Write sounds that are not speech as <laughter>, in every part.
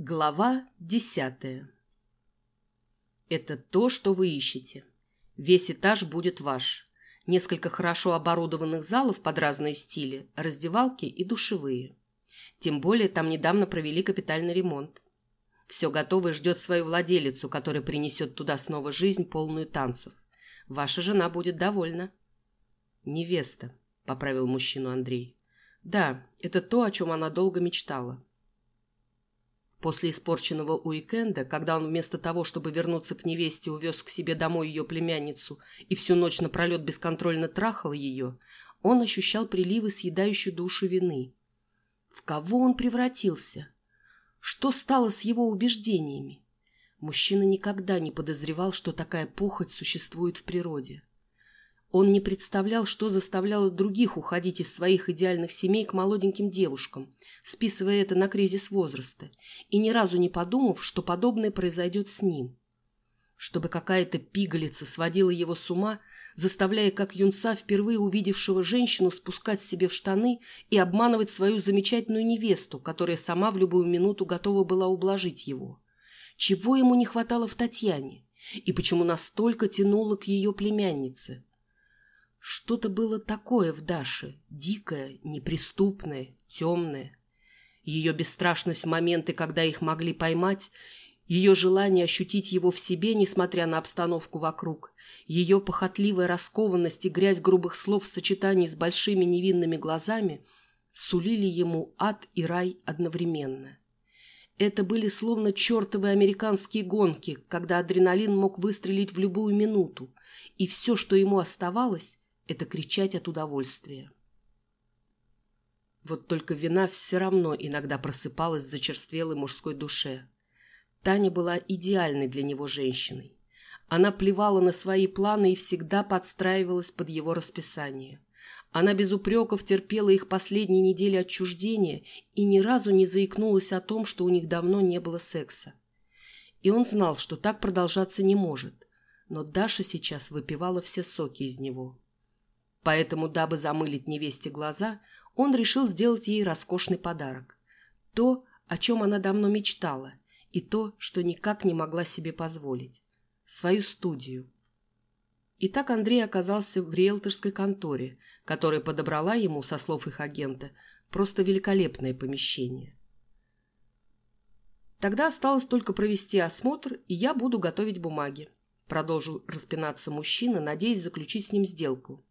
Глава десятая Это то, что вы ищете. Весь этаж будет ваш. Несколько хорошо оборудованных залов под разные стили, раздевалки и душевые. Тем более там недавно провели капитальный ремонт. Все готово и ждет свою владелицу, которая принесет туда снова жизнь, полную танцев. Ваша жена будет довольна. «Невеста», — поправил мужчину Андрей. «Да, это то, о чем она долго мечтала. После испорченного уикенда, когда он вместо того, чтобы вернуться к невесте, увез к себе домой ее племянницу и всю ночь напролет бесконтрольно трахал ее, он ощущал приливы съедающей душу вины. В кого он превратился? Что стало с его убеждениями? Мужчина никогда не подозревал, что такая похоть существует в природе. Он не представлял, что заставляло других уходить из своих идеальных семей к молоденьким девушкам, списывая это на кризис возраста, и ни разу не подумав, что подобное произойдет с ним. Чтобы какая-то пигалица сводила его с ума, заставляя как юнца, впервые увидевшего женщину, спускать себе в штаны и обманывать свою замечательную невесту, которая сама в любую минуту готова была ублажить его. Чего ему не хватало в Татьяне? И почему настолько тянуло к ее племяннице? Что-то было такое в Даше, дикое, неприступное, темное. Ее бесстрашность в моменты, когда их могли поймать, ее желание ощутить его в себе, несмотря на обстановку вокруг, ее похотливая раскованность и грязь грубых слов в сочетании с большими невинными глазами сулили ему ад и рай одновременно. Это были словно чертовы американские гонки, когда адреналин мог выстрелить в любую минуту, и все, что ему оставалось, это кричать от удовольствия. Вот только вина все равно иногда просыпалась в зачерствелой мужской душе. Таня была идеальной для него женщиной. Она плевала на свои планы и всегда подстраивалась под его расписание. Она без упреков терпела их последние недели отчуждения и ни разу не заикнулась о том, что у них давно не было секса. И он знал, что так продолжаться не может, но Даша сейчас выпивала все соки из него. Поэтому, дабы замылить невесте глаза, он решил сделать ей роскошный подарок. То, о чем она давно мечтала, и то, что никак не могла себе позволить. Свою студию. И так Андрей оказался в риэлторской конторе, которая подобрала ему, со слов их агента, просто великолепное помещение. Тогда осталось только провести осмотр, и я буду готовить бумаги. Продолжил распинаться мужчина, надеясь заключить с ним сделку.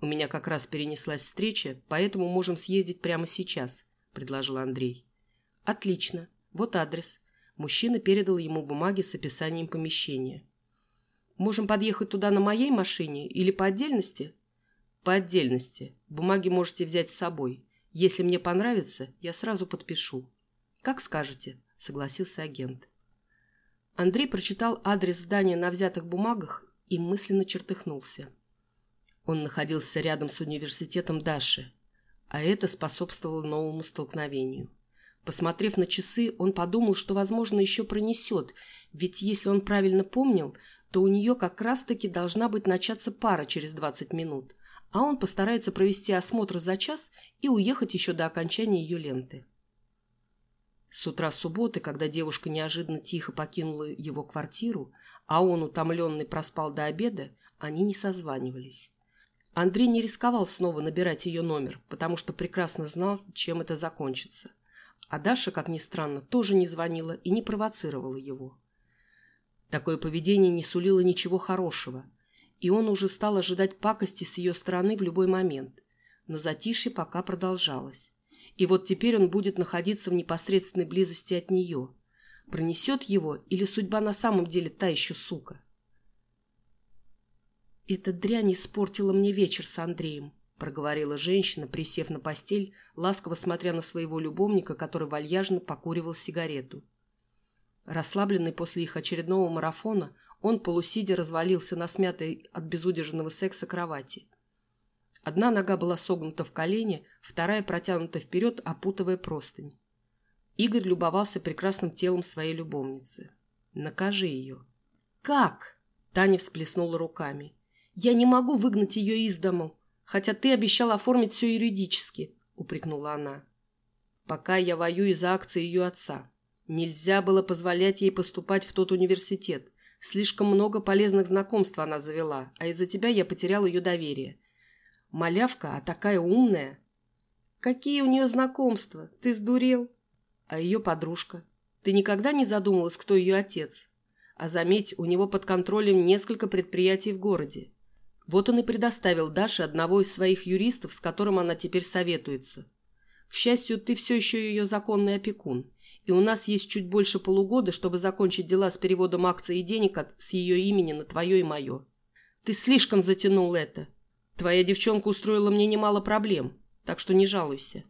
«У меня как раз перенеслась встреча, поэтому можем съездить прямо сейчас», – предложил Андрей. «Отлично. Вот адрес». Мужчина передал ему бумаги с описанием помещения. «Можем подъехать туда на моей машине или по отдельности?» «По отдельности. Бумаги можете взять с собой. Если мне понравится, я сразу подпишу». «Как скажете», – согласился агент. Андрей прочитал адрес здания на взятых бумагах и мысленно чертыхнулся. Он находился рядом с университетом Даши, а это способствовало новому столкновению. Посмотрев на часы, он подумал, что, возможно, еще пронесет, ведь если он правильно помнил, то у нее как раз-таки должна быть начаться пара через 20 минут, а он постарается провести осмотр за час и уехать еще до окончания ее ленты. С утра субботы, когда девушка неожиданно тихо покинула его квартиру, а он, утомленный, проспал до обеда, они не созванивались. Андрей не рисковал снова набирать ее номер, потому что прекрасно знал, чем это закончится. А Даша, как ни странно, тоже не звонила и не провоцировала его. Такое поведение не сулило ничего хорошего, и он уже стал ожидать пакости с ее стороны в любой момент. Но затишье пока продолжалось. И вот теперь он будет находиться в непосредственной близости от нее. Пронесет его или судьба на самом деле та еще сука? «Эта дрянь испортила мне вечер с Андреем», — проговорила женщина, присев на постель, ласково смотря на своего любовника, который вальяжно покуривал сигарету. Расслабленный после их очередного марафона, он полусидя развалился на смятой от безудержного секса кровати. Одна нога была согнута в колене, вторая протянута вперед, опутывая простынь. Игорь любовался прекрасным телом своей любовницы. «Накажи ее». «Как?» – Таня всплеснула руками. «Я не могу выгнать ее из дому, хотя ты обещал оформить все юридически», — упрекнула она. «Пока я воюю за акции ее отца. Нельзя было позволять ей поступать в тот университет. Слишком много полезных знакомств она завела, а из-за тебя я потерял ее доверие. Малявка, а такая умная. Какие у нее знакомства? Ты сдурел? А ее подружка? Ты никогда не задумалась, кто ее отец? А заметь, у него под контролем несколько предприятий в городе. Вот он и предоставил Даше одного из своих юристов, с которым она теперь советуется. К счастью, ты все еще ее законный опекун, и у нас есть чуть больше полугода, чтобы закончить дела с переводом акций и денег от, с ее имени на твое и мое. Ты слишком затянул это. Твоя девчонка устроила мне немало проблем, так что не жалуйся.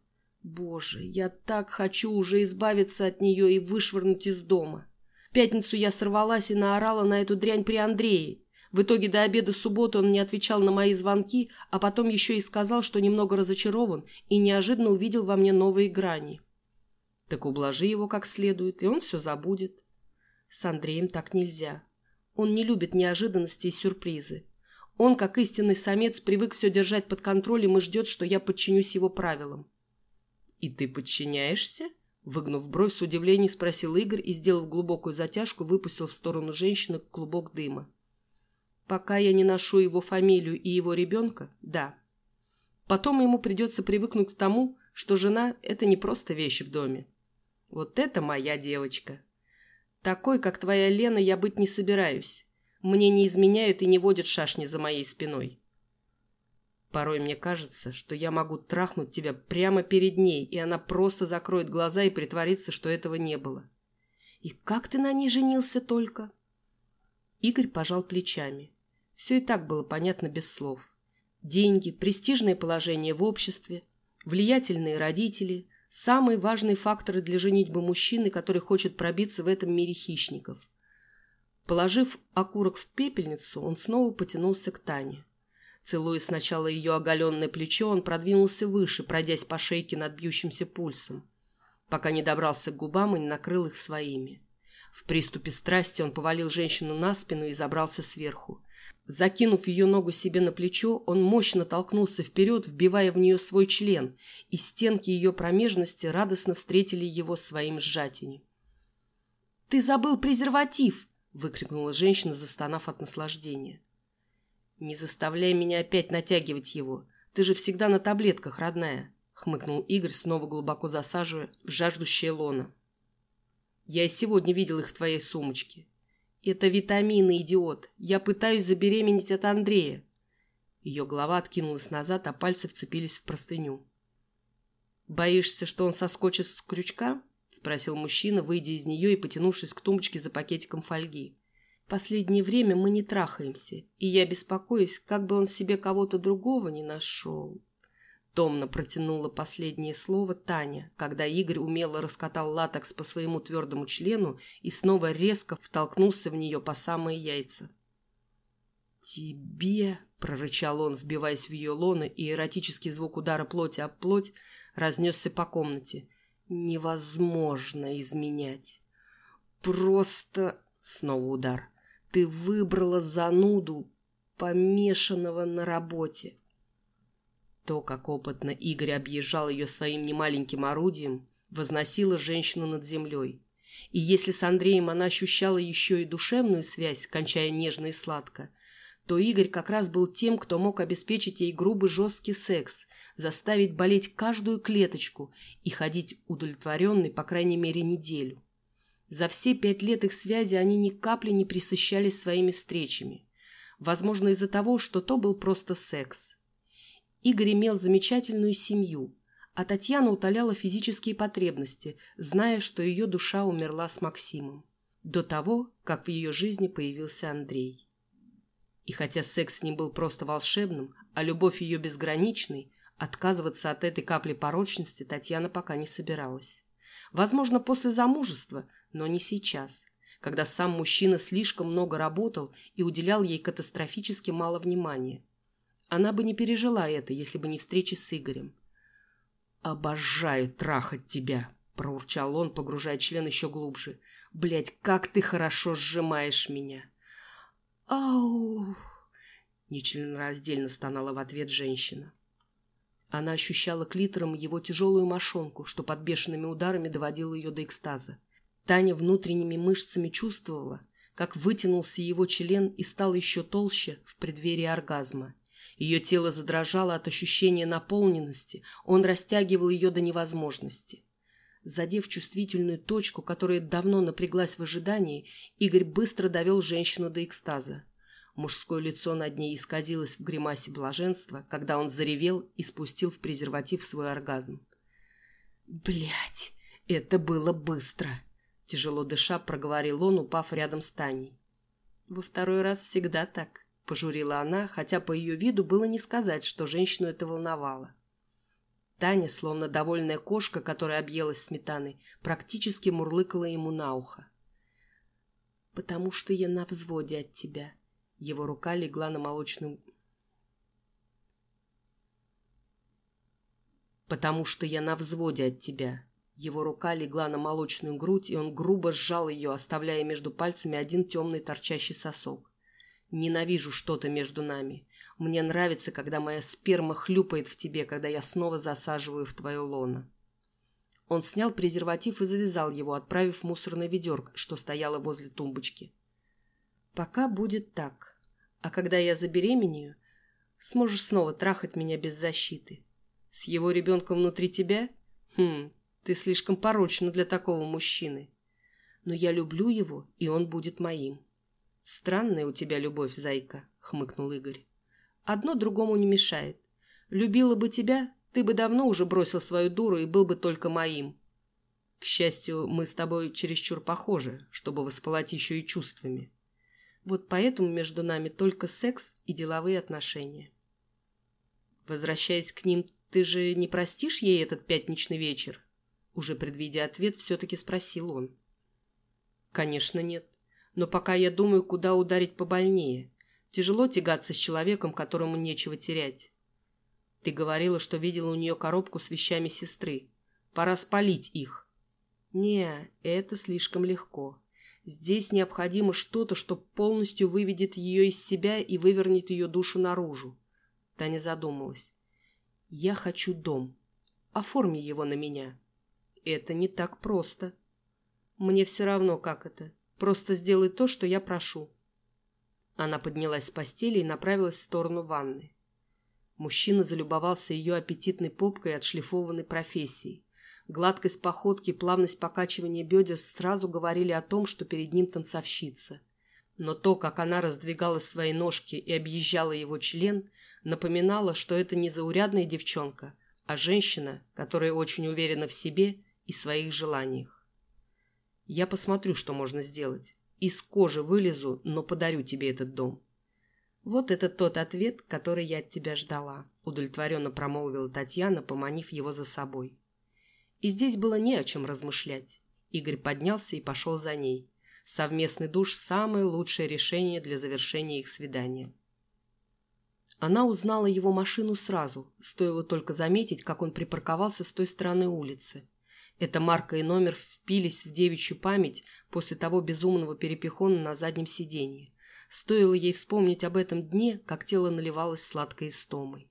Боже, я так хочу уже избавиться от нее и вышвырнуть из дома. В пятницу я сорвалась и наорала на эту дрянь при Андрее. В итоге до обеда субботы он не отвечал на мои звонки, а потом еще и сказал, что немного разочарован и неожиданно увидел во мне новые грани. Так ублажи его как следует, и он все забудет. С Андреем так нельзя. Он не любит неожиданности и сюрпризы. Он, как истинный самец, привык все держать под контролем и ждет, что я подчинюсь его правилам. «И ты подчиняешься?» Выгнув бровь, с удивлением спросил Игорь и, сделав глубокую затяжку, выпустил в сторону женщины клубок дыма. «Пока я не ношу его фамилию и его ребенка, да. Потом ему придется привыкнуть к тому, что жена – это не просто вещи в доме. Вот это моя девочка. Такой, как твоя Лена, я быть не собираюсь. Мне не изменяют и не водят шашни за моей спиной. Порой мне кажется, что я могу трахнуть тебя прямо перед ней, и она просто закроет глаза и притворится, что этого не было. И как ты на ней женился только? Игорь пожал плечами. Все и так было понятно без слов. Деньги, престижное положение в обществе, влиятельные родители – самые важные факторы для женитьбы мужчины, который хочет пробиться в этом мире хищников. Положив окурок в пепельницу, он снова потянулся к Тане. Целуя сначала ее оголенное плечо, он продвинулся выше, пройдясь по шейке над бьющимся пульсом, пока не добрался к губам и не накрыл их своими. В приступе страсти он повалил женщину на спину и забрался сверху. Закинув ее ногу себе на плечо, он мощно толкнулся вперед, вбивая в нее свой член, и стенки ее промежности радостно встретили его своим сжатием. «Ты забыл презерватив!» – выкрикнула женщина, застонав от наслаждения. «Не заставляй меня опять натягивать его. Ты же всегда на таблетках, родная», — хмыкнул Игорь, снова глубоко засаживая в жаждущее лоно. «Я и сегодня видел их в твоей сумочке. Это витамины, идиот. Я пытаюсь забеременеть от Андрея». Ее голова откинулась назад, а пальцы вцепились в простыню. «Боишься, что он соскочит с крючка?» — спросил мужчина, выйдя из нее и потянувшись к тумбочке за пакетиком фольги последнее время мы не трахаемся, и я беспокоюсь, как бы он себе кого-то другого не нашел. Томно протянула последнее слово Таня, когда Игорь умело раскатал латекс по своему твердому члену и снова резко втолкнулся в нее по самые яйца. «Тебе!» — прорычал он, вбиваясь в ее лоно, и эротический звук удара плоти об плоть разнесся по комнате. «Невозможно изменять!» «Просто...» — снова удар. Ты выбрала зануду, помешанного на работе. То, как опытно Игорь объезжал ее своим немаленьким орудием, возносило женщину над землей. И если с Андреем она ощущала еще и душевную связь, кончая нежно и сладко, то Игорь как раз был тем, кто мог обеспечить ей грубый жесткий секс, заставить болеть каждую клеточку и ходить удовлетворенной, по крайней мере, неделю. За все пять лет их связи они ни капли не присыщались своими встречами. Возможно, из-за того, что то был просто секс. Игорь имел замечательную семью, а Татьяна утоляла физические потребности, зная, что ее душа умерла с Максимом. До того, как в ее жизни появился Андрей. И хотя секс с ним был просто волшебным, а любовь ее безграничной, отказываться от этой капли порочности Татьяна пока не собиралась. Возможно, после замужества – но не сейчас, когда сам мужчина слишком много работал и уделял ей катастрофически мало внимания. Она бы не пережила это, если бы не встречи с Игорем. «Обожаю трахать тебя!» – проурчал он, погружая член еще глубже. «Блядь, как ты хорошо сжимаешь меня!» «Ау!» – нечленораздельно стонала в ответ женщина. Она ощущала клитором его тяжелую мошонку, что под бешеными ударами доводило ее до экстаза. Таня внутренними мышцами чувствовала, как вытянулся его член и стал еще толще в преддверии оргазма. Ее тело задрожало от ощущения наполненности, он растягивал ее до невозможности. Задев чувствительную точку, которая давно напряглась в ожидании, Игорь быстро довел женщину до экстаза. Мужское лицо над ней исказилось в гримасе блаженства, когда он заревел и спустил в презерватив свой оргазм. Блять, это было быстро!» Тяжело дыша, проговорил он, упав рядом с Таней. «Во второй раз всегда так», — пожурила она, хотя по ее виду было не сказать, что женщину это волновало. Таня, словно довольная кошка, которая объелась сметаной, практически мурлыкала ему на ухо. «Потому что я на взводе от тебя». Его рука легла на молочную... «Потому что я на взводе от тебя». Его рука легла на молочную грудь, и он грубо сжал ее, оставляя между пальцами один темный торчащий сосок. «Ненавижу что-то между нами. Мне нравится, когда моя сперма хлюпает в тебе, когда я снова засаживаю в твое лоно». Он снял презерватив и завязал его, отправив в мусорное ведерко, что стояло возле тумбочки. «Пока будет так. А когда я забеременею, сможешь снова трахать меня без защиты. С его ребенком внутри тебя? Хм, ты слишком порочна для такого мужчины. Но я люблю его, и он будет моим. Странная у тебя любовь, зайка, хмыкнул Игорь. Одно другому не мешает. Любила бы тебя, ты бы давно уже бросил свою дуру и был бы только моим. К счастью, мы с тобой чересчур похожи, чтобы воспылать еще и чувствами. Вот поэтому между нами только секс и деловые отношения. Возвращаясь к ним, ты же не простишь ей этот пятничный вечер? Уже предвидя ответ, все-таки спросил он. Конечно, нет. Но пока я думаю, куда ударить побольнее. Тяжело тягаться с человеком, которому нечего терять. Ты говорила, что видела у нее коробку с вещами сестры. Пора спалить их. Не, это слишком легко. Здесь необходимо что-то, что полностью выведет ее из себя и вывернет ее душу наружу. Таня задумалась. Я хочу дом. Оформи его на меня. Это не так просто. Мне все равно, как это. Просто сделай то, что я прошу. Она поднялась с постели и направилась в сторону ванны. Мужчина залюбовался ее аппетитной попкой и отшлифованной профессией. Гладкость походки, плавность покачивания бедер сразу говорили о том, что перед ним танцовщица. Но то, как она раздвигала свои ножки и объезжала его член, напоминало, что это не заурядная девчонка, а женщина, которая очень уверена в себе и своих желаниях. Я посмотрю, что можно сделать. Из кожи вылезу, но подарю тебе этот дом. Вот это тот ответ, который я от тебя ждала, удовлетворенно промолвила Татьяна, поманив его за собой. И здесь было не о чем размышлять. Игорь поднялся и пошел за ней. Совместный душ – самое лучшее решение для завершения их свидания. Она узнала его машину сразу, стоило только заметить, как он припарковался с той стороны улицы. Эта марка и номер впились в девичью память после того безумного перепихона на заднем сиденье. Стоило ей вспомнить об этом дне, как тело наливалось сладкой истомой.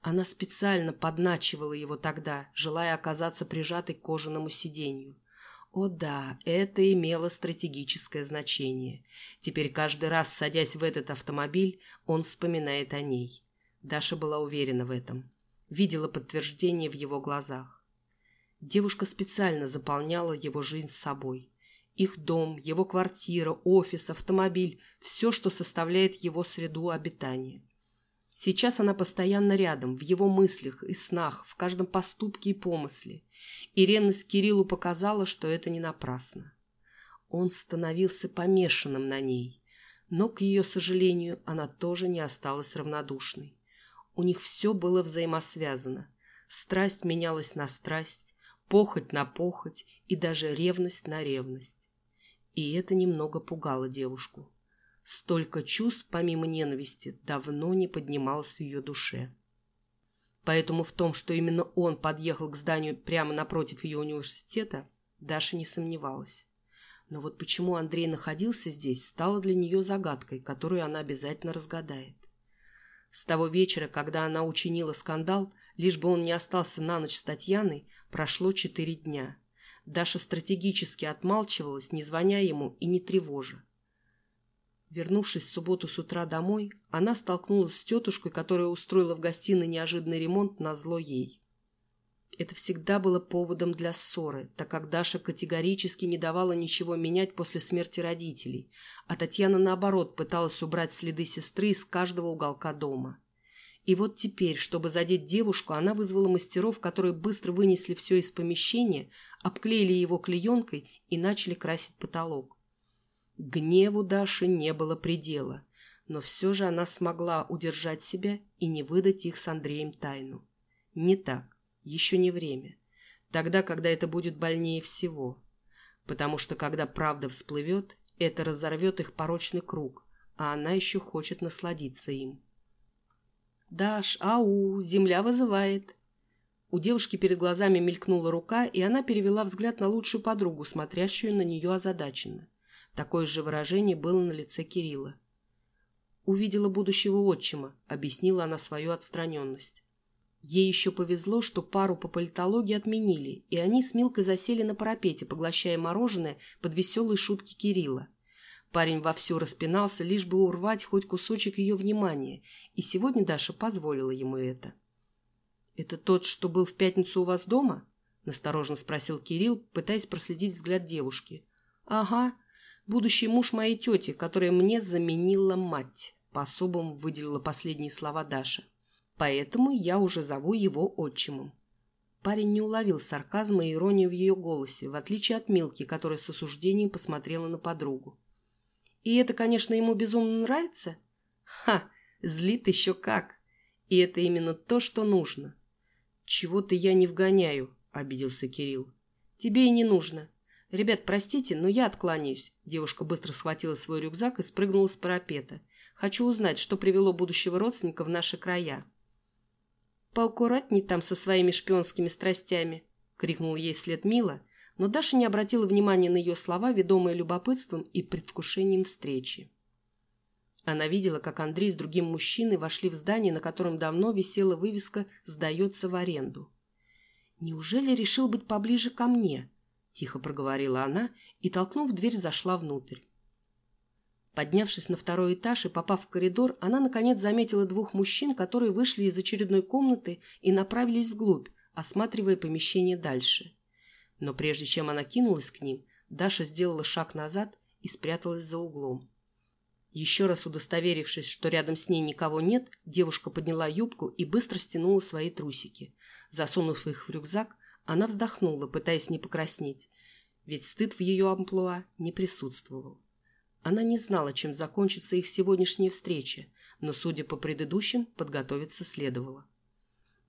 Она специально подначивала его тогда, желая оказаться прижатой к кожаному сиденью. О да, это имело стратегическое значение. Теперь каждый раз, садясь в этот автомобиль, он вспоминает о ней. Даша была уверена в этом. Видела подтверждение в его глазах. Девушка специально заполняла его жизнь собой. Их дом, его квартира, офис, автомобиль – все, что составляет его среду обитания. Сейчас она постоянно рядом, в его мыслях и снах, в каждом поступке и помысле. И ревность Кириллу показала, что это не напрасно. Он становился помешанным на ней, но, к ее сожалению, она тоже не осталась равнодушной. У них все было взаимосвязано. Страсть менялась на страсть, похоть на похоть и даже ревность на ревность. И это немного пугало девушку. Столько чувств, помимо ненависти, давно не поднималось в ее душе. Поэтому в том, что именно он подъехал к зданию прямо напротив ее университета, Даша не сомневалась. Но вот почему Андрей находился здесь, стало для нее загадкой, которую она обязательно разгадает. С того вечера, когда она учинила скандал, лишь бы он не остался на ночь с Татьяной, Прошло четыре дня. Даша стратегически отмалчивалась, не звоня ему и не тревожа. Вернувшись в субботу с утра домой, она столкнулась с тетушкой, которая устроила в гостиной неожиданный ремонт на зло ей. Это всегда было поводом для ссоры, так как Даша категорически не давала ничего менять после смерти родителей, а Татьяна, наоборот, пыталась убрать следы сестры из каждого уголка дома. И вот теперь, чтобы задеть девушку, она вызвала мастеров, которые быстро вынесли все из помещения, обклеили его клеенкой и начали красить потолок. Гневу Даши не было предела, но все же она смогла удержать себя и не выдать их с Андреем тайну. Не так. Еще не время. Тогда, когда это будет больнее всего. Потому что, когда правда всплывет, это разорвет их порочный круг, а она еще хочет насладиться им. «Даш, ау, земля вызывает!» У девушки перед глазами мелькнула рука, и она перевела взгляд на лучшую подругу, смотрящую на нее озадаченно. Такое же выражение было на лице Кирилла. «Увидела будущего отчима», — объяснила она свою отстраненность. Ей еще повезло, что пару по политологии отменили, и они с Милкой засели на парапете, поглощая мороженое под веселые шутки Кирилла. Парень вовсю распинался, лишь бы урвать хоть кусочек ее внимания, и сегодня Даша позволила ему это. «Это тот, что был в пятницу у вас дома?» – насторожно спросил Кирилл, пытаясь проследить взгляд девушки. «Ага, будущий муж моей тети, которая мне заменила мать», – по-особому выделила последние слова Даша. Поэтому я уже зову его отчимом. Парень не уловил сарказма и иронии в ее голосе, в отличие от Милки, которая с осуждением посмотрела на подругу. И это, конечно, ему безумно нравится? Ха, злит еще как. И это именно то, что нужно. Чего-то я не вгоняю, обиделся Кирилл. Тебе и не нужно. Ребят, простите, но я откланяюсь. Девушка быстро схватила свой рюкзак и спрыгнула с парапета. Хочу узнать, что привело будущего родственника в наши края. «Поаккуратней там со своими шпионскими страстями!» — крикнул ей след Мила, но Даша не обратила внимания на ее слова, ведомые любопытством и предвкушением встречи. Она видела, как Андрей с другим мужчиной вошли в здание, на котором давно висела вывеска «Сдается в аренду». «Неужели решил быть поближе ко мне?» – тихо проговорила она и, толкнув дверь, зашла внутрь. Поднявшись на второй этаж и попав в коридор, она наконец заметила двух мужчин, которые вышли из очередной комнаты и направились вглубь, осматривая помещение дальше. Но прежде чем она кинулась к ним, Даша сделала шаг назад и спряталась за углом. Еще раз удостоверившись, что рядом с ней никого нет, девушка подняла юбку и быстро стянула свои трусики. Засунув их в рюкзак, она вздохнула, пытаясь не покраснеть, ведь стыд в ее амплуа не присутствовал. Она не знала, чем закончится их сегодняшняя встреча, но, судя по предыдущим, подготовиться следовало.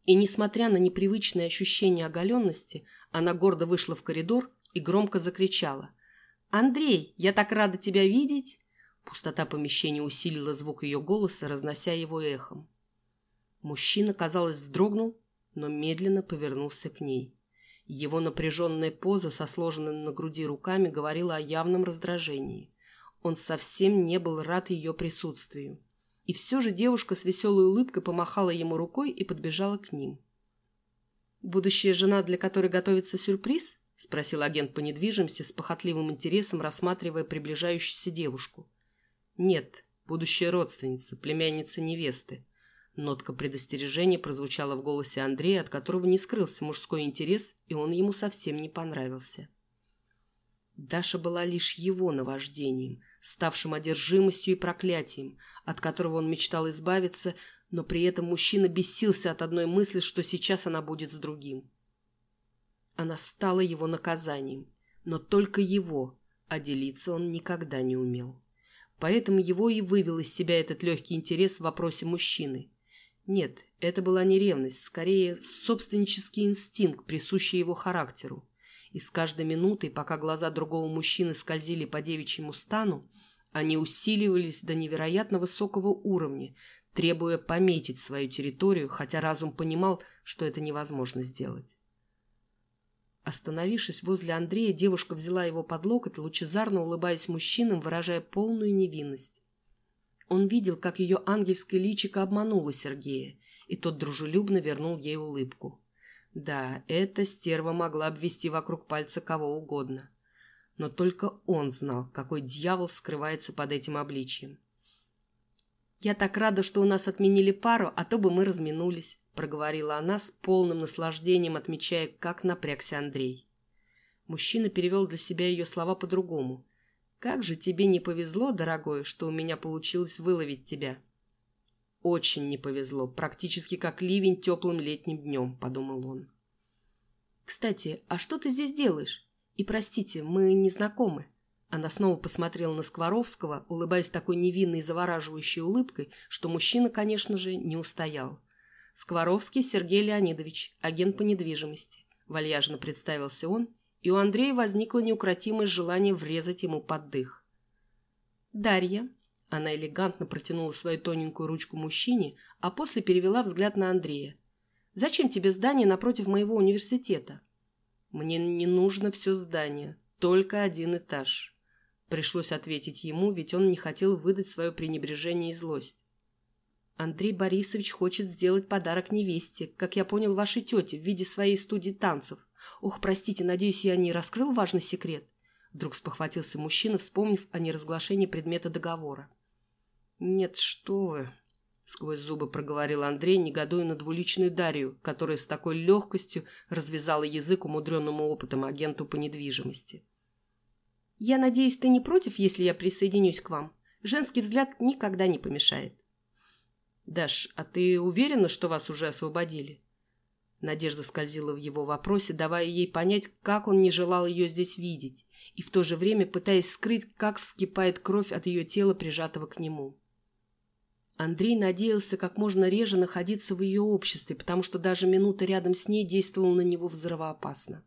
И, несмотря на непривычное ощущение оголенности, она гордо вышла в коридор и громко закричала. «Андрей, я так рада тебя видеть!» Пустота помещения усилила звук ее голоса, разнося его эхом. Мужчина, казалось, вздрогнул, но медленно повернулся к ней. Его напряженная поза со сложенными на груди руками говорила о явном раздражении. Он совсем не был рад ее присутствию. И все же девушка с веселой улыбкой помахала ему рукой и подбежала к ним. «Будущая жена, для которой готовится сюрприз?» – спросил агент по недвижимости с похотливым интересом, рассматривая приближающуюся девушку. «Нет, будущая родственница, племянница невесты». Нотка предостережения прозвучала в голосе Андрея, от которого не скрылся мужской интерес, и он ему совсем не понравился. Даша была лишь его наваждением, ставшим одержимостью и проклятием, от которого он мечтал избавиться, но при этом мужчина бесился от одной мысли, что сейчас она будет с другим. Она стала его наказанием, но только его, а делиться он никогда не умел. Поэтому его и вывел из себя этот легкий интерес в вопросе мужчины. Нет, это была не ревность, скорее собственнический инстинкт, присущий его характеру. И с каждой минутой, пока глаза другого мужчины скользили по девичьему стану, они усиливались до невероятно высокого уровня, требуя пометить свою территорию, хотя разум понимал, что это невозможно сделать. Остановившись возле Андрея, девушка взяла его под локоть, лучезарно улыбаясь мужчинам, выражая полную невинность. Он видел, как ее ангельское личико обмануло Сергея, и тот дружелюбно вернул ей улыбку. Да, эта стерва могла обвести вокруг пальца кого угодно. Но только он знал, какой дьявол скрывается под этим обличием. «Я так рада, что у нас отменили пару, а то бы мы разминулись», проговорила она с полным наслаждением, отмечая, как напрягся Андрей. Мужчина перевел для себя ее слова по-другому. «Как же тебе не повезло, дорогой, что у меня получилось выловить тебя!» «Очень не повезло, практически как ливень теплым летним днем», — подумал он. «Кстати, а что ты здесь делаешь? И простите, мы не знакомы». Она снова посмотрела на Скворовского, улыбаясь такой невинной и завораживающей улыбкой, что мужчина, конечно же, не устоял. «Скворовский Сергей Леонидович, агент по недвижимости», – вальяжно представился он, и у Андрея возникло неукротимое желание врезать ему под дых. «Дарья», – она элегантно протянула свою тоненькую ручку мужчине, а после перевела взгляд на Андрея. «Зачем тебе здание напротив моего университета?» «Мне не нужно все здание, только один этаж». Пришлось ответить ему, ведь он не хотел выдать свое пренебрежение и злость. Андрей Борисович хочет сделать подарок невесте, как я понял, вашей тете, в виде своей студии танцев. Ох, простите, надеюсь, я не раскрыл важный секрет. Вдруг спохватился мужчина, вспомнив о неразглашении предмета договора. «Нет, что вы!» — сквозь зубы проговорил Андрей, негодуя на двуличную Дарью, которая с такой легкостью развязала язык умудренному опытом агенту по недвижимости. «Я надеюсь, ты не против, если я присоединюсь к вам? Женский взгляд никогда не помешает». «Даш, а ты уверена, что вас уже освободили?» Надежда скользила в его вопросе, давая ей понять, как он не желал ее здесь видеть, и в то же время пытаясь скрыть, как вскипает кровь от ее тела, прижатого к нему. Андрей надеялся как можно реже находиться в ее обществе, потому что даже минута рядом с ней действовала на него взрывоопасно.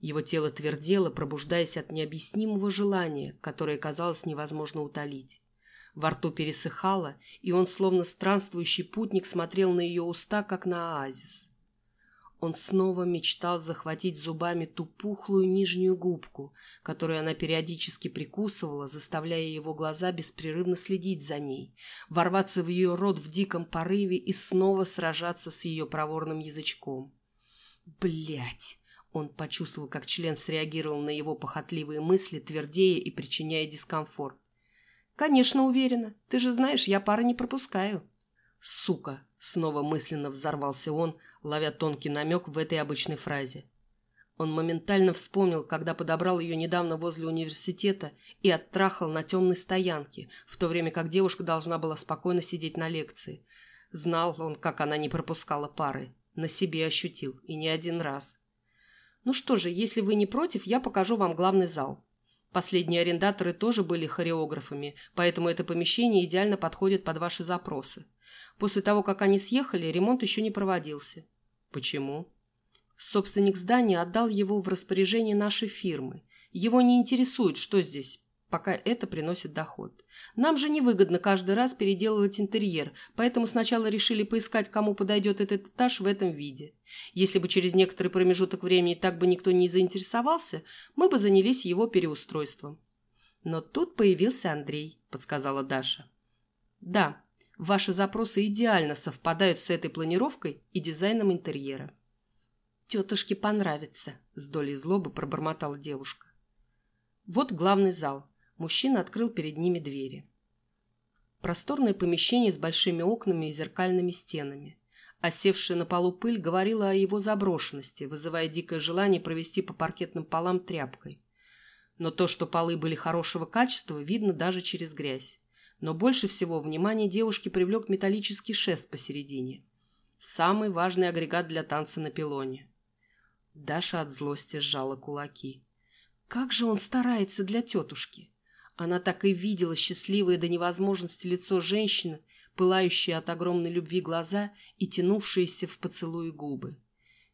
Его тело твердело, пробуждаясь от необъяснимого желания, которое казалось невозможно утолить. Во рту пересыхало, и он, словно странствующий путник, смотрел на ее уста, как на оазис. Он снова мечтал захватить зубами ту пухлую нижнюю губку, которую она периодически прикусывала, заставляя его глаза беспрерывно следить за ней, ворваться в ее рот в диком порыве и снова сражаться с ее проворным язычком. Блять! Он почувствовал, как член среагировал на его похотливые мысли, твердея и причиняя дискомфорт. «Конечно, уверена. Ты же знаешь, я пары не пропускаю». «Сука!» — снова мысленно взорвался он, ловя тонкий намек в этой обычной фразе. Он моментально вспомнил, когда подобрал ее недавно возле университета и оттрахал на темной стоянке, в то время как девушка должна была спокойно сидеть на лекции. Знал он, как она не пропускала пары. На себе ощутил, и не один раз. «Ну что же, если вы не против, я покажу вам главный зал. Последние арендаторы тоже были хореографами, поэтому это помещение идеально подходит под ваши запросы. После того, как они съехали, ремонт еще не проводился. Почему? Собственник здания отдал его в распоряжение нашей фирмы. Его не интересует, что здесь, пока это приносит доход. Нам же невыгодно каждый раз переделывать интерьер, поэтому сначала решили поискать, кому подойдет этот этаж в этом виде. Если бы через некоторый промежуток времени так бы никто не заинтересовался, мы бы занялись его переустройством. Но тут появился Андрей, подсказала Даша. Да, ваши запросы идеально совпадают с этой планировкой и дизайном интерьера. Тетушке понравится, с долей злобы пробормотала девушка. Вот главный зал. Мужчина открыл перед ними двери. Просторное помещение с большими окнами и зеркальными стенами. Осевшая на полу пыль говорила о его заброшенности, вызывая дикое желание провести по паркетным полам тряпкой. Но то, что полы были хорошего качества, видно даже через грязь. Но больше всего внимание девушки привлек металлический шест посередине. Самый важный агрегат для танца на пилоне. Даша от злости сжала кулаки. Как же он старается для тетушки! Она так и видела счастливое до невозможности лицо женщины, пылающие от огромной любви глаза и тянувшиеся в поцелуи губы.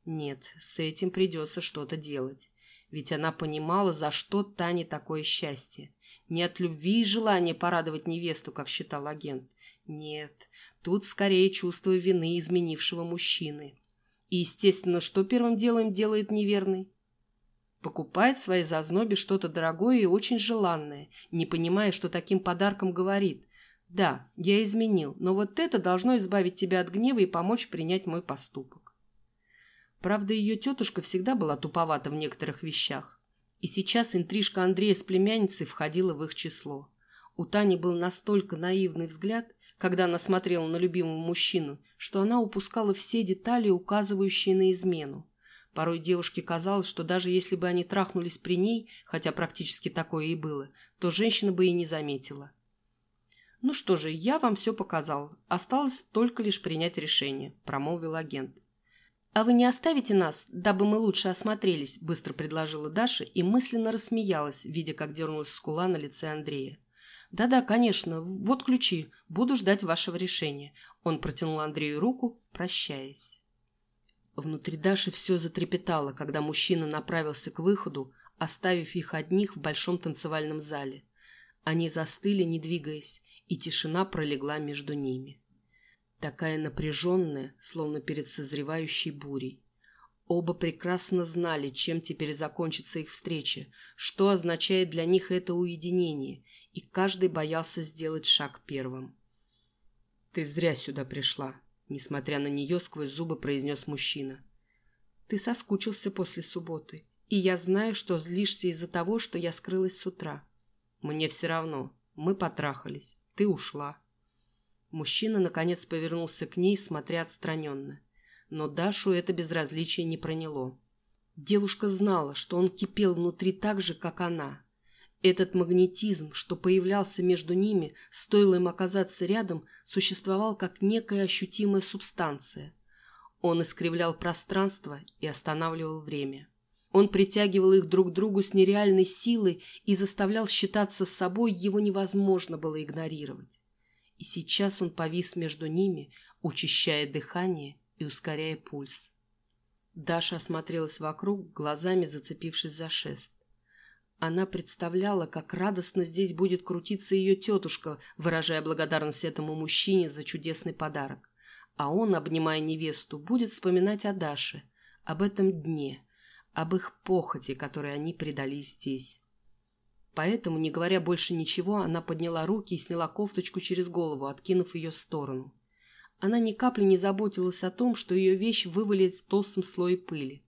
Нет, с этим придется что-то делать. Ведь она понимала, за что Тане такое счастье. Не от любви и желания порадовать невесту, как считал агент. Нет, тут скорее чувство вины изменившего мужчины. И, естественно, что первым делом делает неверный? Покупает своей зазнобе что-то дорогое и очень желанное, не понимая, что таким подарком говорит, да, я изменил, но вот это должно избавить тебя от гнева и помочь принять мой поступок. Правда, ее тетушка всегда была туповата в некоторых вещах. И сейчас интрижка Андрея с племянницей входила в их число. У Тани был настолько наивный взгляд, когда она смотрела на любимого мужчину, что она упускала все детали, указывающие на измену. Порой девушке казалось, что даже если бы они трахнулись при ней, хотя практически такое и было, то женщина бы и не заметила. «Ну что же, я вам все показал. Осталось только лишь принять решение», – промолвил агент. «А вы не оставите нас, дабы мы лучше осмотрелись?» – быстро предложила Даша и мысленно рассмеялась, видя, как дернулась скула на лице Андрея. «Да-да, конечно. Вот ключи. Буду ждать вашего решения». Он протянул Андрею руку, прощаясь. Внутри Даши все затрепетало, когда мужчина направился к выходу, оставив их одних в большом танцевальном зале. Они застыли, не двигаясь, и тишина пролегла между ними. Такая напряженная, словно перед созревающей бурей. Оба прекрасно знали, чем теперь закончится их встреча, что означает для них это уединение, и каждый боялся сделать шаг первым. «Ты зря сюда пришла», Несмотря на нее, сквозь зубы произнес мужчина. «Ты соскучился после субботы, и я знаю, что злишься из-за того, что я скрылась с утра. Мне все равно. Мы потрахались. Ты ушла». Мужчина, наконец, повернулся к ней, смотря отстраненно. Но Дашу это безразличие не проняло. Девушка знала, что он кипел внутри так же, как она, этот магнетизм, что появлялся между ними, стоило им оказаться рядом, существовал как некая ощутимая субстанция. Он искривлял пространство и останавливал время. Он притягивал их друг к другу с нереальной силой и заставлял считаться с собой, его невозможно было игнорировать. И сейчас он повис между ними, учащая дыхание и ускоряя пульс. Даша осмотрелась вокруг, глазами зацепившись за шест. Она представляла, как радостно здесь будет крутиться ее тетушка, выражая благодарность этому мужчине за чудесный подарок. А он, обнимая невесту, будет вспоминать о Даше, об этом дне, об их похоти, которой они предались здесь. Поэтому, не говоря больше ничего, она подняла руки и сняла кофточку через голову, откинув ее в сторону. Она ни капли не заботилась о том, что ее вещь вывалит в толстом пыли.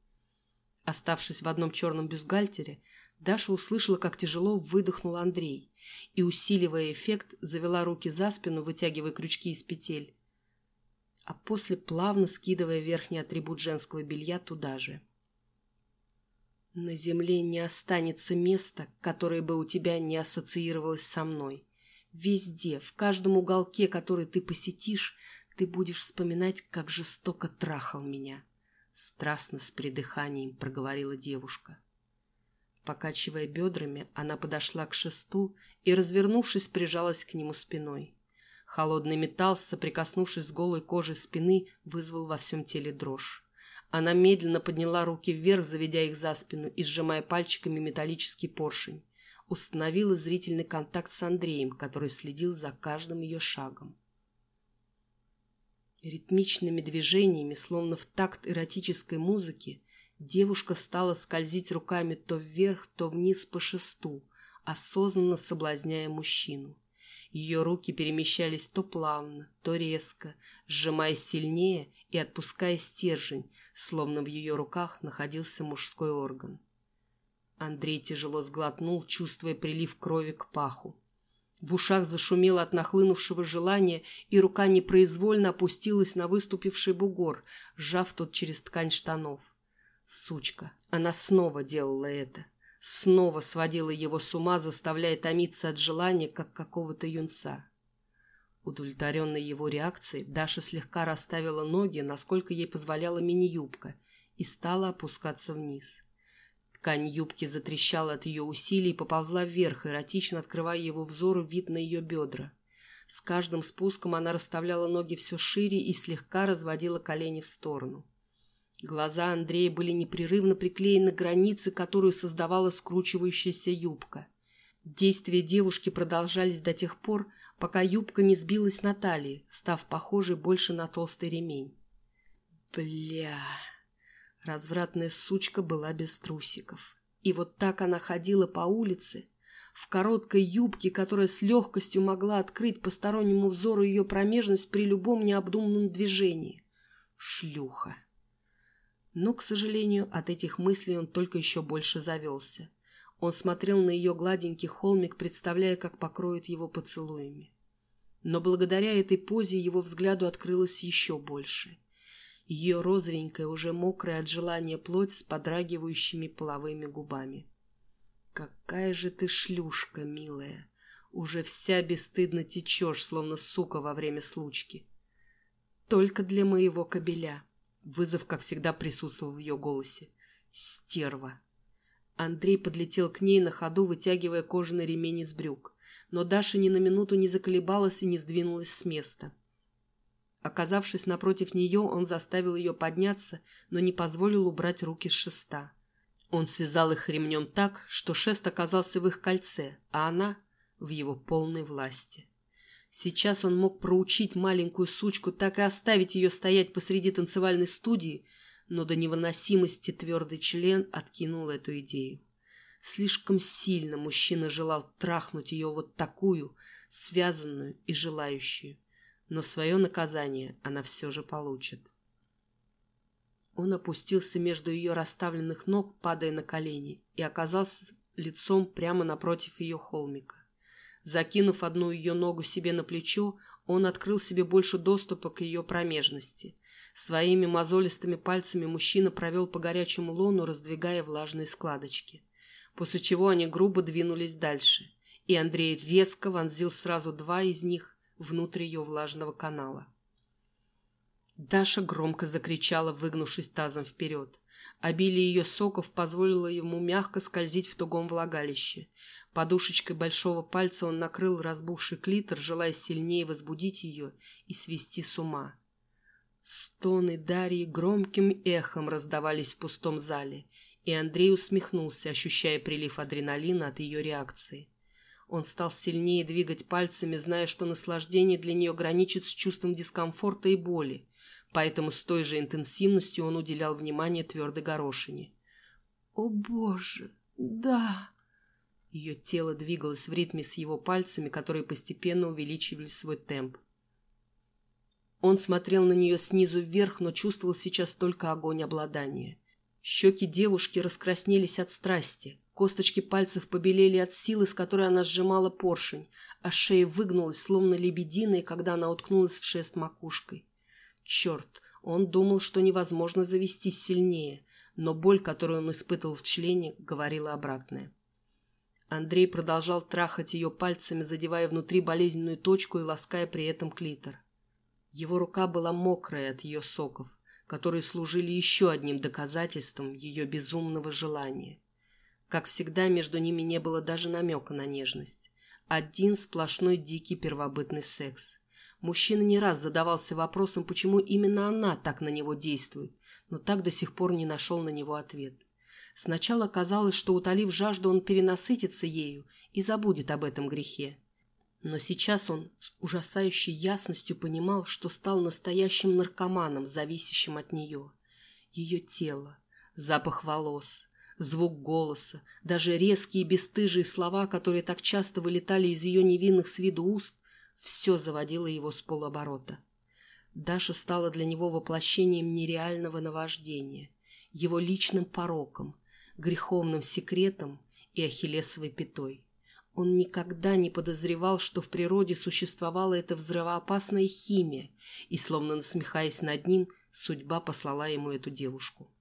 Оставшись в одном черном бюстгальтере, Даша услышала, как тяжело выдохнул Андрей и, усиливая эффект, завела руки за спину, вытягивая крючки из петель, а после плавно скидывая верхний атрибут женского белья туда же. «На земле не останется места, которое бы у тебя не ассоциировалось со мной. Везде, в каждом уголке, который ты посетишь, ты будешь вспоминать, как жестоко трахал меня», — страстно с придыханием проговорила девушка. Покачивая бедрами, она подошла к шесту и, развернувшись, прижалась к нему спиной. Холодный металл, соприкоснувшись с голой кожей спины, вызвал во всем теле дрожь. Она медленно подняла руки вверх, заведя их за спину и сжимая пальчиками металлический поршень. Установила зрительный контакт с Андреем, который следил за каждым ее шагом. Ритмичными движениями, словно в такт эротической музыки, Девушка стала скользить руками то вверх, то вниз по шесту, осознанно соблазняя мужчину. Ее руки перемещались то плавно, то резко, сжимая сильнее и отпуская стержень, словно в ее руках находился мужской орган. Андрей тяжело сглотнул, чувствуя прилив крови к паху. В ушах зашумело от нахлынувшего желания, и рука непроизвольно опустилась на выступивший бугор, сжав тот через ткань штанов. Сучка. Она снова делала это. Снова сводила его с ума, заставляя томиться от желания, как какого-то юнца. Удовлетворенной его реакцией, Даша слегка расставила ноги, насколько ей позволяла мини-юбка, и стала опускаться вниз. Ткань юбки затрещала от ее усилий и поползла вверх, эротично открывая его взору вид на ее бедра. С каждым спуском она расставляла ноги все шире и слегка разводила колени в сторону. Глаза Андрея были непрерывно приклеены к границе, которую создавала скручивающаяся юбка. Действия девушки продолжались до тех пор, пока юбка не сбилась на талии, став похожей больше на толстый ремень. Бля! Развратная сучка была без трусиков. И вот так она ходила по улице, в короткой юбке, которая с легкостью могла открыть постороннему взору ее промежность при любом необдуманном движении. Шлюха! Но, к сожалению, от этих мыслей он только еще больше завелся. Он смотрел на ее гладенький холмик, представляя, как покроет его поцелуями. Но благодаря этой позе его взгляду открылось еще больше. Ее розовенькая, уже мокрая от желания плоть с подрагивающими половыми губами. «Какая же ты шлюшка, милая! Уже вся бесстыдно течешь, словно сука во время случки. Только для моего кобеля!» Вызов, как всегда, присутствовал в ее голосе. «Стерва!» Андрей подлетел к ней на ходу, вытягивая кожаный ремень из брюк. Но Даша ни на минуту не заколебалась и не сдвинулась с места. Оказавшись напротив нее, он заставил ее подняться, но не позволил убрать руки с шеста. Он связал их ремнем так, что шест оказался в их кольце, а она в его полной власти. Сейчас он мог проучить маленькую сучку, так и оставить ее стоять посреди танцевальной студии, но до невыносимости твердый член откинул эту идею. Слишком сильно мужчина желал трахнуть ее вот такую, связанную и желающую, но свое наказание она все же получит. Он опустился между ее расставленных ног, падая на колени, и оказался лицом прямо напротив ее холмика. Закинув одну ее ногу себе на плечо, он открыл себе больше доступа к ее промежности. Своими мозолистыми пальцами мужчина провел по горячему лону, раздвигая влажные складочки. После чего они грубо двинулись дальше, и Андрей резко вонзил сразу два из них внутрь ее влажного канала. Даша громко закричала, выгнувшись тазом вперед. Обилие ее соков позволило ему мягко скользить в тугом влагалище. Подушечкой большого пальца он накрыл разбухший клитор, желая сильнее возбудить ее и свести с ума. Стоны Дарьи громким эхом раздавались в пустом зале, и Андрей усмехнулся, ощущая прилив адреналина от ее реакции. Он стал сильнее двигать пальцами, зная, что наслаждение для нее граничит с чувством дискомфорта и боли, поэтому с той же интенсивностью он уделял внимание твердой горошине. «О, Боже! Да!» Ее тело двигалось в ритме с его пальцами, которые постепенно увеличивали свой темп. Он смотрел на нее снизу вверх, но чувствовал сейчас только огонь обладания. Щеки девушки раскраснелись от страсти, косточки пальцев побелели от силы, с которой она сжимала поршень, а шея выгнулась, словно лебединой, когда она уткнулась в шест макушкой. Черт, он думал, что невозможно завестись сильнее, но боль, которую он испытывал в члене, говорила обратное. Андрей продолжал трахать ее пальцами, задевая внутри болезненную точку и лаская при этом клитор. Его рука была мокрая от ее соков, которые служили еще одним доказательством ее безумного желания. Как всегда, между ними не было даже намека на нежность. Один сплошной дикий первобытный секс. Мужчина не раз задавался вопросом, почему именно она так на него действует, но так до сих пор не нашел на него ответ. Сначала казалось, что, утолив жажду, он перенасытится ею и забудет об этом грехе. Но сейчас он с ужасающей ясностью понимал, что стал настоящим наркоманом, зависящим от нее. Ее тело, запах волос, звук голоса, даже резкие бесстыжие слова, которые так часто вылетали из ее невинных с виду уст, все заводило его с полоборота. Даша стала для него воплощением нереального наваждения, его личным пороком, греховным секретом и ахиллесовой пятой. Он никогда не подозревал, что в природе существовала эта взрывоопасная химия, и, словно насмехаясь над ним, судьба послала ему эту девушку.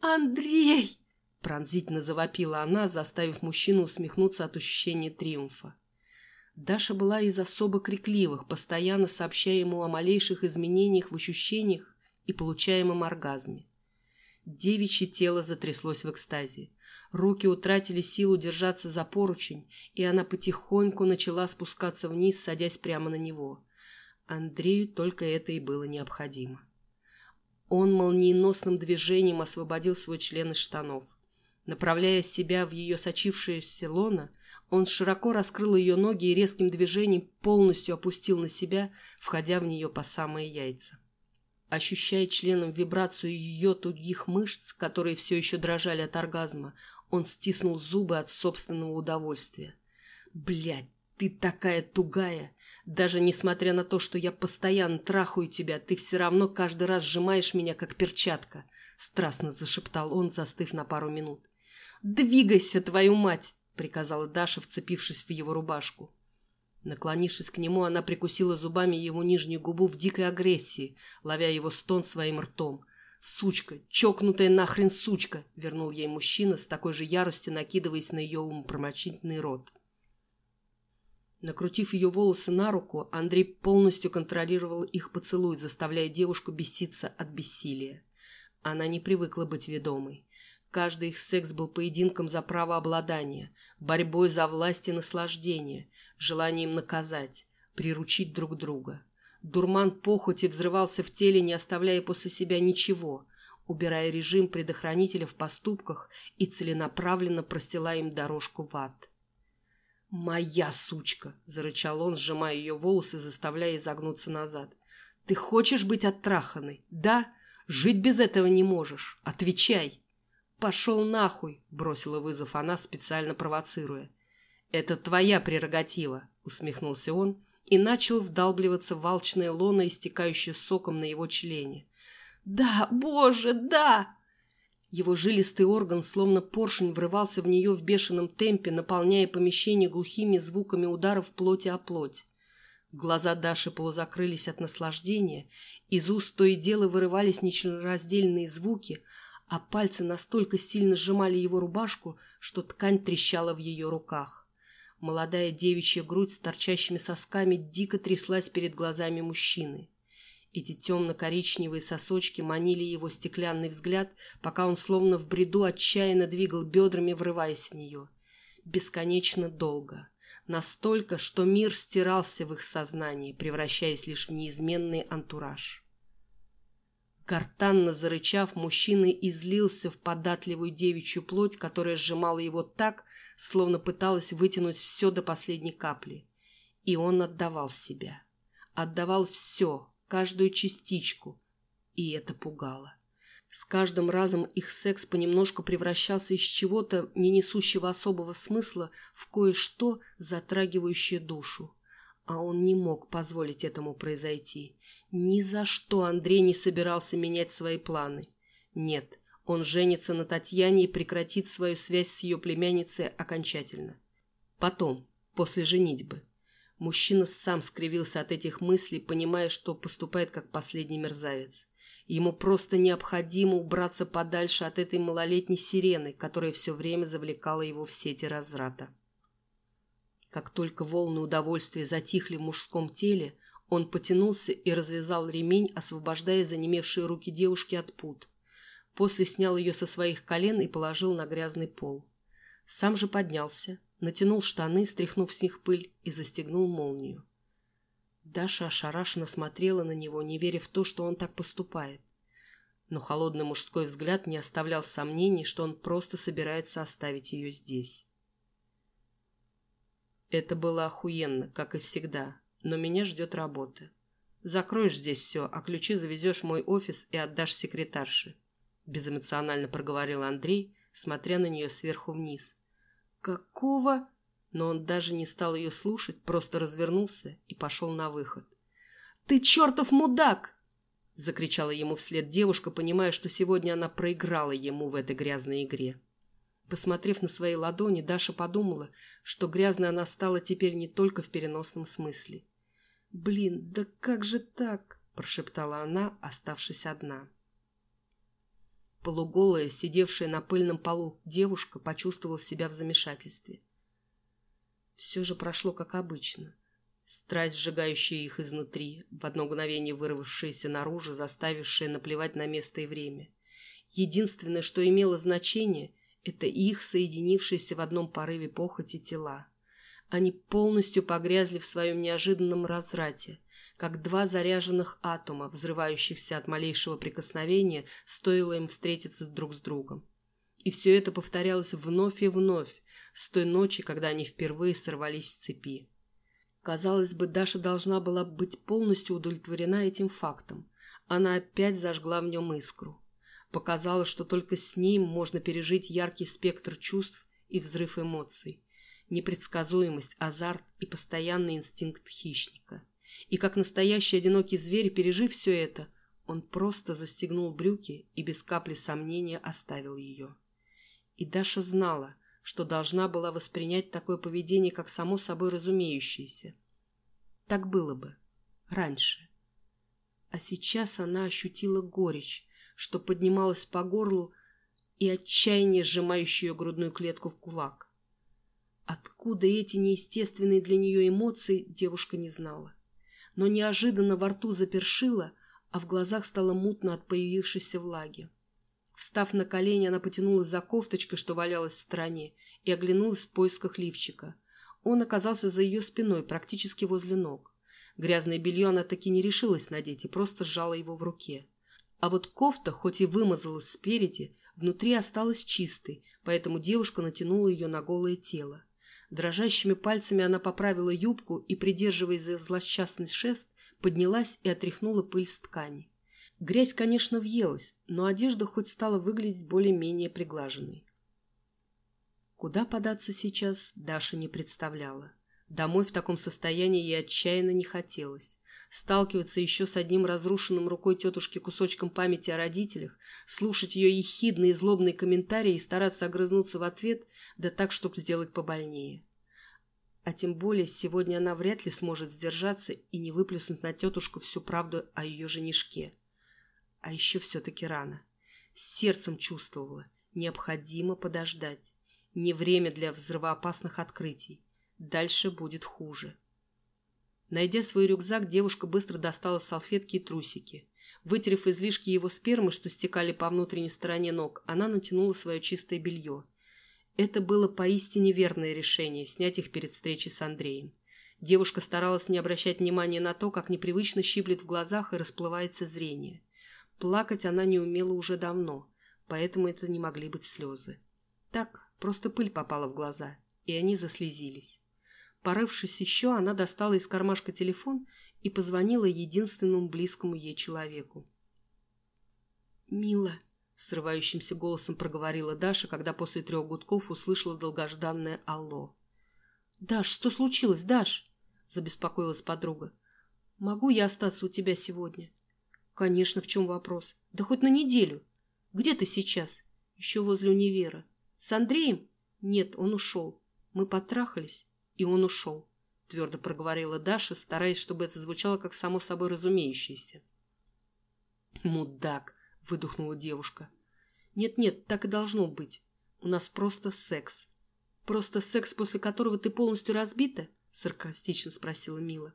«Андрей!» – пронзительно завопила она, заставив мужчину усмехнуться от ощущения триумфа. Даша была из особо крикливых, постоянно сообщая ему о малейших изменениях в ощущениях и получаемом оргазме. Девичье тело затряслось в экстазе. Руки утратили силу держаться за поручень, и она потихоньку начала спускаться вниз, садясь прямо на него. Андрею только это и было необходимо. Он молниеносным движением освободил свой член из штанов. Направляя себя в ее сочившееся лоно, он широко раскрыл ее ноги и резким движением полностью опустил на себя, входя в нее по самые яйца. Ощущая членом вибрацию ее тугих мышц, которые все еще дрожали от оргазма, он стиснул зубы от собственного удовольствия. Блядь, Ты такая тугая. Даже несмотря на то, что я постоянно трахаю тебя, ты все равно каждый раз сжимаешь меня, как перчатка», — страстно зашептал он, застыв на пару минут. «Двигайся, твою мать!» — приказала Даша, вцепившись в его рубашку. Наклонившись к нему, она прикусила зубами его нижнюю губу в дикой агрессии, ловя его стон своим ртом. «Сучка! Чокнутая нахрен сучка!» — вернул ей мужчина, с такой же яростью накидываясь на ее умопромочительный рот. Накрутив ее волосы на руку, Андрей полностью контролировал их поцелуй, заставляя девушку беситься от бессилия. Она не привыкла быть ведомой. Каждый их секс был поединком за право обладания, борьбой за власть и наслаждение, желанием наказать, приручить друг друга. Дурман похоти взрывался в теле, не оставляя после себя ничего, убирая режим предохранителя в поступках и целенаправленно простилая им дорожку в ад. «Моя сучка!» – зарычал он, сжимая ее волосы, заставляя изогнуться назад. «Ты хочешь быть оттраханной? Да? Жить без этого не можешь. Отвечай!» «Пошел нахуй!» – бросила вызов она, специально провоцируя. «Это твоя прерогатива!» – усмехнулся он и начал вдалбливаться в алчное лоно, истекающее соком на его члене. «Да, боже, да!» Его жилистый орган, словно поршень, врывался в нее в бешеном темпе, наполняя помещение глухими звуками ударов плоти о плоть. Глаза Даши полузакрылись от наслаждения, из уст то и дело вырывались нечленораздельные звуки, а пальцы настолько сильно сжимали его рубашку, что ткань трещала в ее руках. Молодая девичья грудь с торчащими сосками дико тряслась перед глазами мужчины. Эти темно-коричневые сосочки манили его стеклянный взгляд, пока он словно в бреду отчаянно двигал бедрами, врываясь в нее. Бесконечно долго. Настолько, что мир стирался в их сознании, превращаясь лишь в неизменный антураж. Гортанно зарычав, мужчина излился в податливую девичью плоть, которая сжимала его так, словно пыталась вытянуть все до последней капли. И он отдавал себя. Отдавал все, каждую частичку, и это пугало. С каждым разом их секс понемножку превращался из чего-то, не несущего особого смысла, в кое-что, затрагивающее душу. А он не мог позволить этому произойти. Ни за что Андрей не собирался менять свои планы. Нет, он женится на Татьяне и прекратит свою связь с ее племянницей окончательно. Потом, после женитьбы. Мужчина сам скривился от этих мыслей, понимая, что поступает как последний мерзавец. Ему просто необходимо убраться подальше от этой малолетней сирены, которая все время завлекала его в сети разврата. Как только волны удовольствия затихли в мужском теле, он потянулся и развязал ремень, освобождая занемевшие руки девушки от пут. После снял ее со своих колен и положил на грязный пол. Сам же поднялся, натянул штаны, стряхнув с них пыль, и застегнул молнию. Даша ошарашенно смотрела на него, не веря в то, что он так поступает. Но холодный мужской взгляд не оставлял сомнений, что он просто собирается оставить ее здесь. Это было охуенно, как и всегда, но меня ждет работа. Закроешь здесь все, а ключи завезешь в мой офис и отдашь секретарше. Безэмоционально проговорил Андрей, смотря на нее сверху вниз. «Какого?» Но он даже не стал ее слушать, просто развернулся и пошел на выход. «Ты чертов мудак!» Закричала ему вслед девушка, понимая, что сегодня она проиграла ему в этой грязной игре. Посмотрев на свои ладони, Даша подумала, что грязной она стала теперь не только в переносном смысле. «Блин, да как же так?» – прошептала она, оставшись одна. Полуголая, сидевшая на пыльном полу девушка почувствовала себя в замешательстве. Все же прошло как обычно. Страсть, сжигающая их изнутри, в одно мгновение вырвавшаяся наружу, заставившая наплевать на место и время. Единственное, что имело значение, это их соединившиеся в одном порыве похоти тела. Они полностью погрязли в своем неожиданном разрате, как два заряженных атома, взрывающихся от малейшего прикосновения, стоило им встретиться друг с другом. И все это повторялось вновь и вновь, с той ночи, когда они впервые сорвались с цепи. Казалось бы, Даша должна была быть полностью удовлетворена этим фактом. Она опять зажгла в нем искру. Показала, что только с ним можно пережить яркий спектр чувств и взрыв эмоций. Непредсказуемость, азарт и постоянный инстинкт хищника. И как настоящий одинокий зверь, пережив все это, он просто застегнул брюки и без капли сомнения оставил ее. И Даша знала, что должна была воспринять такое поведение как само собой разумеющееся. Так было бы. Раньше. А сейчас она ощутила горечь, что поднималась по горлу и отчаяние, сжимающее ее грудную клетку в кулак. Откуда эти неестественные для нее эмоции, девушка не знала. Но неожиданно во рту запершила, а в глазах стало мутно от появившейся влаги. Встав на колени, она потянулась за кофточкой, что валялась в стороне, и оглянулась в поисках лифчика. Он оказался за ее спиной, практически возле ног. Грязное белье она таки не решилась надеть и просто сжала его в руке. А вот кофта, хоть и вымазалась спереди, внутри осталась чистой, поэтому девушка натянула ее на голое тело. Дрожащими пальцами она поправила юбку и, придерживаясь за злосчастный шест, поднялась и отряхнула пыль с ткани. Грязь, конечно, въелась, но одежда хоть стала выглядеть более-менее приглаженной. Куда податься сейчас, Даша не представляла. Домой в таком состоянии ей отчаянно не хотелось. Сталкиваться еще с одним разрушенным рукой тетушки кусочком памяти о родителях, слушать ее ехидные злобные комментарии и стараться огрызнуться в ответ, да так, чтобы сделать побольнее. А тем более сегодня она вряд ли сможет сдержаться и не выплеснуть на тетушку всю правду о ее женишке. А еще все-таки рано. Сердцем чувствовала. Необходимо подождать. Не время для взрывоопасных открытий. Дальше будет хуже. Найдя свой рюкзак, девушка быстро достала салфетки и трусики. Вытерев излишки его спермы, что стекали по внутренней стороне ног, она натянула свое чистое белье. Это было поистине верное решение – снять их перед встречей с Андреем. Девушка старалась не обращать внимания на то, как непривычно щиплет в глазах и расплывается зрение. Плакать она не умела уже давно, поэтому это не могли быть слезы. Так, просто пыль попала в глаза, и они заслезились. Порывшись еще, она достала из кармашка телефон и позвонила единственному близкому ей человеку. «Мила», — срывающимся голосом проговорила Даша, когда после трех гудков услышала долгожданное «Алло». «Даш, что случилось, Даш?» — забеспокоилась подруга. «Могу я остаться у тебя сегодня?» «Конечно, в чем вопрос? Да хоть на неделю. Где ты сейчас?» «Еще возле универа». «С Андреем?» «Нет, он ушел. Мы потрахались, и он ушел», — твердо проговорила Даша, стараясь, чтобы это звучало как само собой разумеющееся. «Мудак!» — выдохнула девушка. «Нет-нет, так и должно быть. У нас просто секс». «Просто секс, после которого ты полностью разбита?» — саркастично спросила Мила.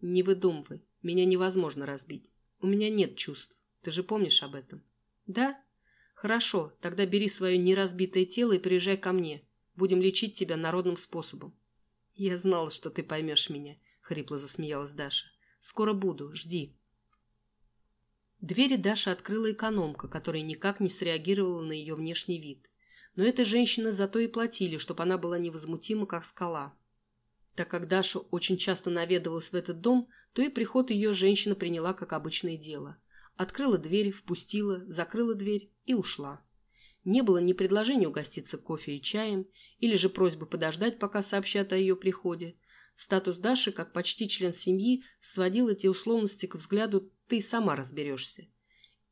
«Не выдумывай. Меня невозможно разбить. У меня нет чувств. Ты же помнишь об этом? Да? Хорошо, тогда бери свое неразбитое тело и приезжай ко мне. Будем лечить тебя народным способом. Я знала, что ты поймешь меня, хрипло засмеялась Даша. Скоро буду, жди. Двери Даша открыла экономка, которая никак не среагировала на ее внешний вид. Но этой женщины зато и платили, чтобы она была невозмутима, как скала. Так как Даша очень часто наведывалась в этот дом, то и приход ее женщина приняла как обычное дело. Открыла дверь, впустила, закрыла дверь и ушла. Не было ни предложения угоститься кофе и чаем, или же просьбы подождать, пока сообщат о ее приходе. Статус Даши, как почти член семьи, сводил эти условности к взгляду «ты сама разберешься».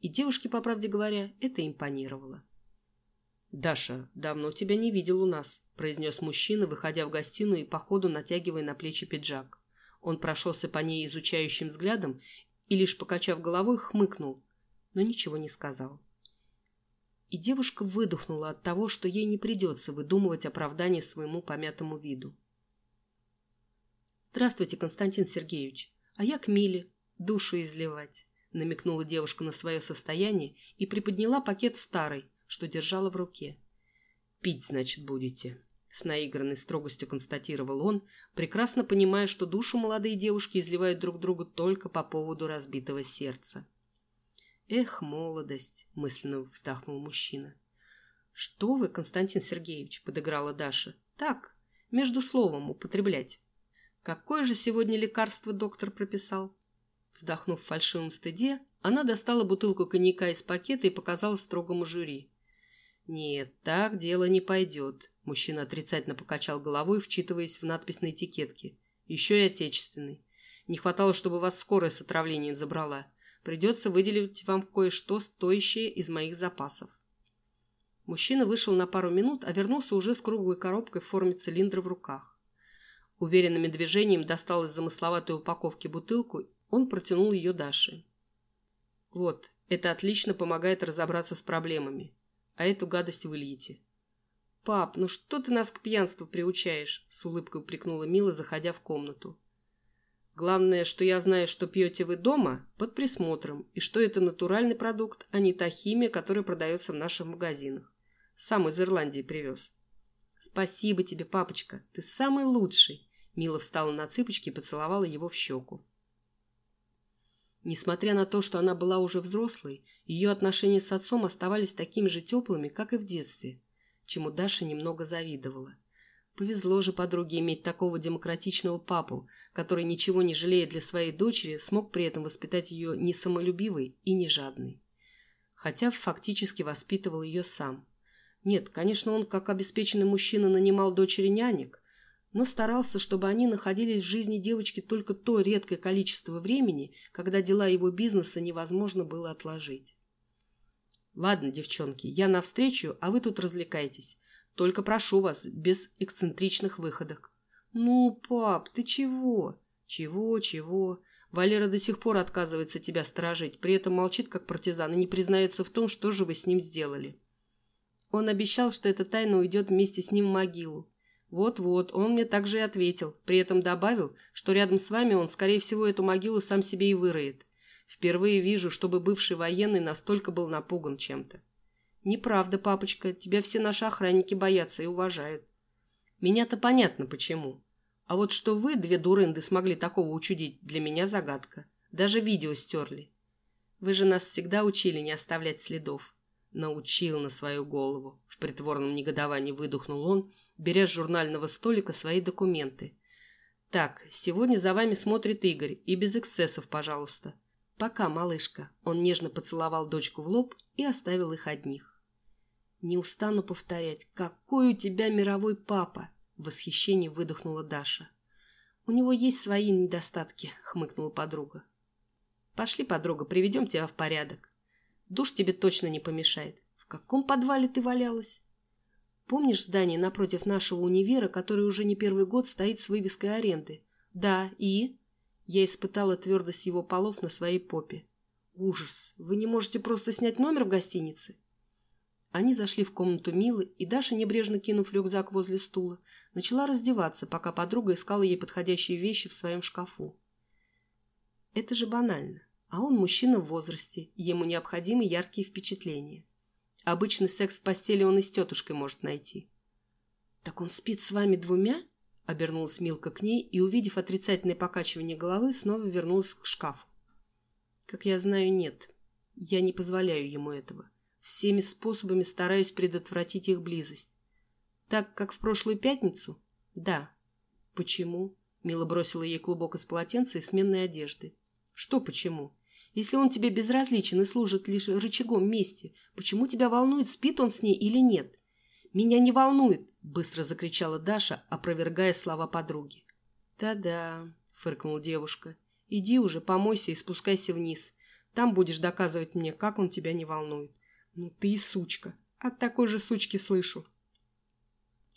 И девушке, по правде говоря, это импонировало. «Даша, давно тебя не видел у нас», – произнес мужчина, выходя в гостиную и по ходу натягивая на плечи пиджак. Он прошелся по ней изучающим взглядом и, лишь покачав головой, хмыкнул, но ничего не сказал. И девушка выдохнула от того, что ей не придется выдумывать оправдание своему помятому виду. «Здравствуйте, Константин Сергеевич. А я к Миле. Душу изливать», – намекнула девушка на свое состояние и приподняла пакет старый, что держала в руке. «Пить, значит, будете», — с наигранной строгостью констатировал он, прекрасно понимая, что душу молодые девушки изливают друг другу только по поводу разбитого сердца. «Эх, молодость!» — мысленно вздохнул мужчина. «Что вы, Константин Сергеевич?» — подыграла Даша. «Так, между словом употреблять». «Какое же сегодня лекарство доктор прописал?» Вздохнув в фальшивом стыде, она достала бутылку коньяка из пакета и показала строгому жюри. «Нет, так дело не пойдет», – мужчина отрицательно покачал головой, вчитываясь в надпись на этикетке. «Еще и отечественный. Не хватало, чтобы вас скорая с отравлением забрала. Придется выделить вам кое-что стоящее из моих запасов». Мужчина вышел на пару минут, а вернулся уже с круглой коробкой в форме цилиндра в руках. Уверенными движением достал из замысловатой упаковки бутылку, он протянул ее Даше. «Вот, это отлично помогает разобраться с проблемами. А эту гадость выльете». «Пап, ну что ты нас к пьянству приучаешь?» – с улыбкой упрекнула Мила, заходя в комнату. «Главное, что я знаю, что пьете вы дома, под присмотром, и что это натуральный продукт, а не та химия, которая продается в наших магазинах. Сам из Ирландии привез. «Спасибо тебе, папочка, ты самый лучший!» Мила встала на цыпочки и поцеловала его в щеку. Несмотря на то, что она была уже взрослой, ее отношения с отцом оставались такими же теплыми, как и в детстве, чему Даша немного завидовала. Повезло же подруге иметь такого демократичного папу, который, ничего не жалея для своей дочери, смог при этом воспитать ее не самолюбивой и не жадной. Хотя фактически воспитывал ее сам. Нет, конечно, он, как обеспеченный мужчина, нанимал дочери нянек, но старался, чтобы они находились в жизни девочки только то редкое количество времени, когда дела его бизнеса невозможно было отложить. «Ладно, девчонки, я навстречу, а вы тут развлекайтесь. Только прошу вас, без эксцентричных выходок». «Ну, пап, ты чего?» «Чего, чего?» Валера до сих пор отказывается тебя сторожить, при этом молчит как партизан и не признается в том, что же вы с ним сделали. Он обещал, что эта тайна уйдет вместе с ним в могилу. Вот-вот, он мне также и ответил, при этом добавил, что рядом с вами он, скорее всего, эту могилу сам себе и выроет. Впервые вижу, чтобы бывший военный настолько был напуган чем-то. Неправда, папочка, тебя все наши охранники боятся и уважают. Меня-то понятно, почему. А вот что вы, две дурынды, смогли такого учудить, для меня загадка. Даже видео стерли. Вы же нас всегда учили не оставлять следов. Научил на свою голову. В притворном негодовании выдохнул он, беря с журнального столика свои документы. «Так, сегодня за вами смотрит Игорь, и без эксцессов, пожалуйста. Пока, малышка». Он нежно поцеловал дочку в лоб и оставил их одних. «Не устану повторять, какой у тебя мировой папа!» В восхищении выдохнула Даша. «У него есть свои недостатки», — хмыкнула подруга. «Пошли, подруга, приведем тебя в порядок». Душ тебе точно не помешает. В каком подвале ты валялась? Помнишь здание напротив нашего универа, которое уже не первый год стоит с вывеской аренды? Да, и? Я испытала твердость его полов на своей попе. Ужас! Вы не можете просто снять номер в гостинице? Они зашли в комнату Милы, и Даша, небрежно кинув рюкзак возле стула, начала раздеваться, пока подруга искала ей подходящие вещи в своем шкафу. Это же банально. А он мужчина в возрасте, ему необходимы яркие впечатления. Обычный секс в постели он и с тетушкой может найти. «Так он спит с вами двумя?» Обернулась Милка к ней и, увидев отрицательное покачивание головы, снова вернулась к шкафу. «Как я знаю, нет. Я не позволяю ему этого. Всеми способами стараюсь предотвратить их близость. Так, как в прошлую пятницу? Да. Почему?» Мила бросила ей клубок из полотенца и сменной одежды. Что почему? Если он тебе безразличен и служит лишь рычагом мести, почему тебя волнует, спит он с ней или нет? Меня не волнует, быстро закричала Даша, опровергая слова подруги. Да-да, фыркнула девушка. Иди уже, помойся и спускайся вниз. Там будешь доказывать мне, как он тебя не волнует. Ну ты и сучка. От такой же сучки слышу.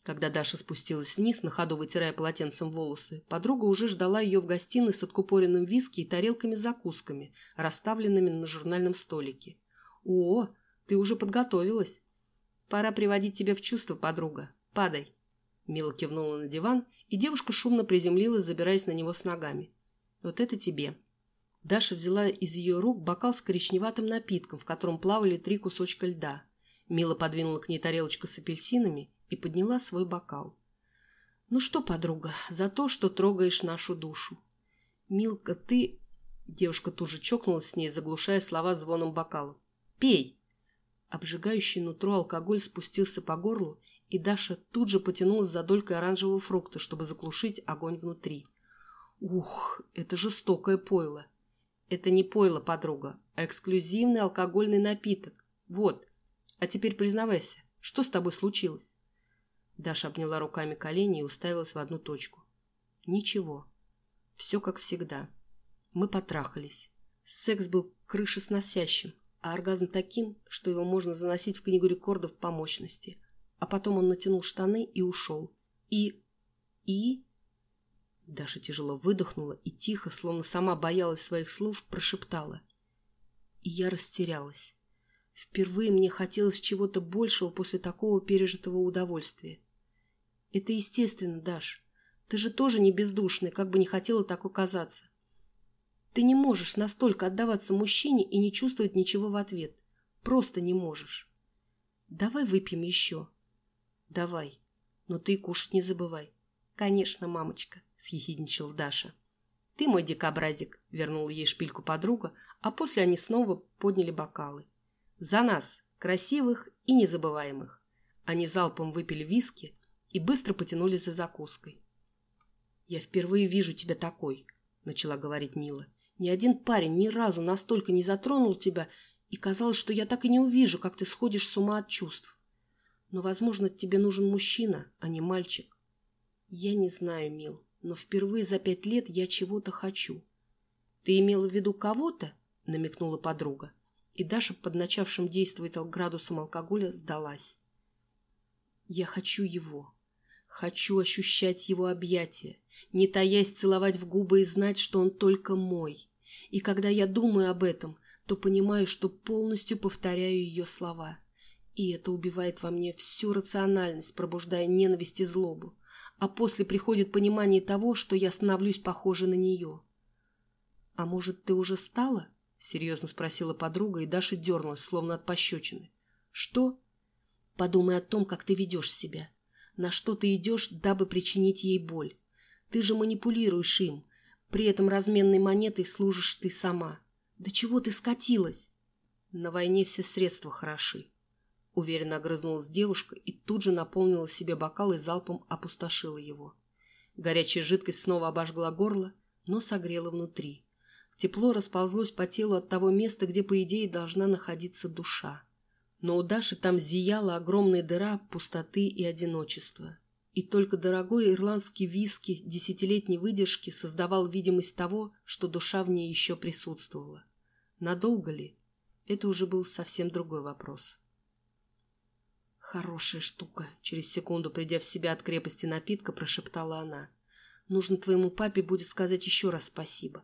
Когда Даша спустилась вниз, на ходу вытирая полотенцем волосы, подруга уже ждала ее в гостиной с откупоренным виски и тарелками с закусками, расставленными на журнальном столике. «О, ты уже подготовилась!» «Пора приводить тебя в чувство, подруга. Падай!» Мила кивнула на диван, и девушка шумно приземлилась, забираясь на него с ногами. «Вот это тебе!» Даша взяла из ее рук бокал с коричневатым напитком, в котором плавали три кусочка льда. Мила подвинула к ней тарелочку с апельсинами и подняла свой бокал. «Ну что, подруга, за то, что трогаешь нашу душу. Милка, ты...» Девушка тут же чокнулась с ней, заглушая слова звоном бокала. «Пей!» Обжигающий нутро алкоголь спустился по горлу, и Даша тут же потянулась за долькой оранжевого фрукта, чтобы заглушить огонь внутри. «Ух, это жестокое пойло!» «Это не пойло, подруга, а эксклюзивный алкогольный напиток. Вот. А теперь признавайся, Что с тобой случилось?» Даша обняла руками колени и уставилась в одну точку. «Ничего. Все как всегда. Мы потрахались. Секс был крышесносящим, а оргазм таким, что его можно заносить в книгу рекордов по мощности. А потом он натянул штаны и ушел. И... и... Даша тяжело выдохнула и тихо, словно сама боялась своих слов, прошептала. И я растерялась. Впервые мне хотелось чего-то большего после такого пережитого удовольствия. Это естественно, Даш. Ты же тоже не бездушный, как бы не хотела так оказаться. Ты не можешь настолько отдаваться мужчине и не чувствовать ничего в ответ. Просто не можешь. Давай выпьем еще. Давай. Но ты кушать не забывай. Конечно, мамочка, съехидничала Даша. Ты мой дикобразик, вернула ей шпильку подруга, а после они снова подняли бокалы. За нас, красивых и незабываемых. Они залпом выпили виски и быстро потянули за закуской. «Я впервые вижу тебя такой», — начала говорить Мила. Ни один парень ни разу настолько не затронул тебя, и казалось, что я так и не увижу, как ты сходишь с ума от чувств. Но, возможно, тебе нужен мужчина, а не мальчик. Я не знаю, Мил, но впервые за пять лет я чего-то хочу. Ты имела в виду кого-то? намекнула подруга. И Даша под начавшим действовать градусом алкоголя сдалась. Я хочу его. Хочу ощущать его объятия, не таясь целовать в губы и знать, что он только мой. И когда я думаю об этом, то понимаю, что полностью повторяю ее слова. И это убивает во мне всю рациональность, пробуждая ненависть и злобу. А после приходит понимание того, что я становлюсь похожа на нее. «А может, ты уже стала?» — серьезно спросила подруга, и Даша дернулась, словно от пощечины. «Что?» «Подумай о том, как ты ведешь себя. На что ты идешь, дабы причинить ей боль. Ты же манипулируешь им, при этом разменной монетой служишь ты сама. Да чего ты скатилась? На войне все средства хороши. Уверенно огрызнулась девушка и тут же наполнила себе бокал и залпом опустошила его. Горячая жидкость снова обожгла горло, но согрела внутри. Тепло расползлось по телу от того места, где, по идее, должна находиться душа. Но у Даши там зияла огромная дыра пустоты и одиночества. И только дорогой ирландский виски десятилетней выдержки создавал видимость того, что душа в ней еще присутствовала. Надолго ли? Это уже был совсем другой вопрос. «Хорошая штука», — через секунду, придя в себя от крепости напитка, прошептала она. «Нужно твоему папе будет сказать еще раз спасибо».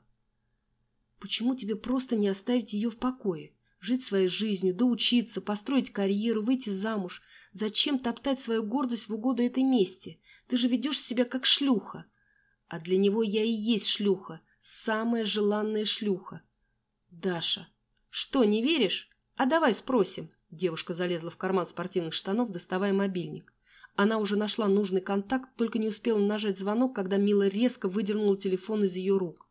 «Почему тебе просто не оставить ее в покое? Жить своей жизнью, доучиться, построить карьеру, выйти замуж, Зачем топтать свою гордость в угоду этой мести? Ты же ведешь себя как шлюха. А для него я и есть шлюха, самая желанная шлюха. Даша. Что, не веришь? А давай спросим. Девушка залезла в карман спортивных штанов, доставая мобильник. Она уже нашла нужный контакт, только не успела нажать звонок, когда Мила резко выдернула телефон из ее рук.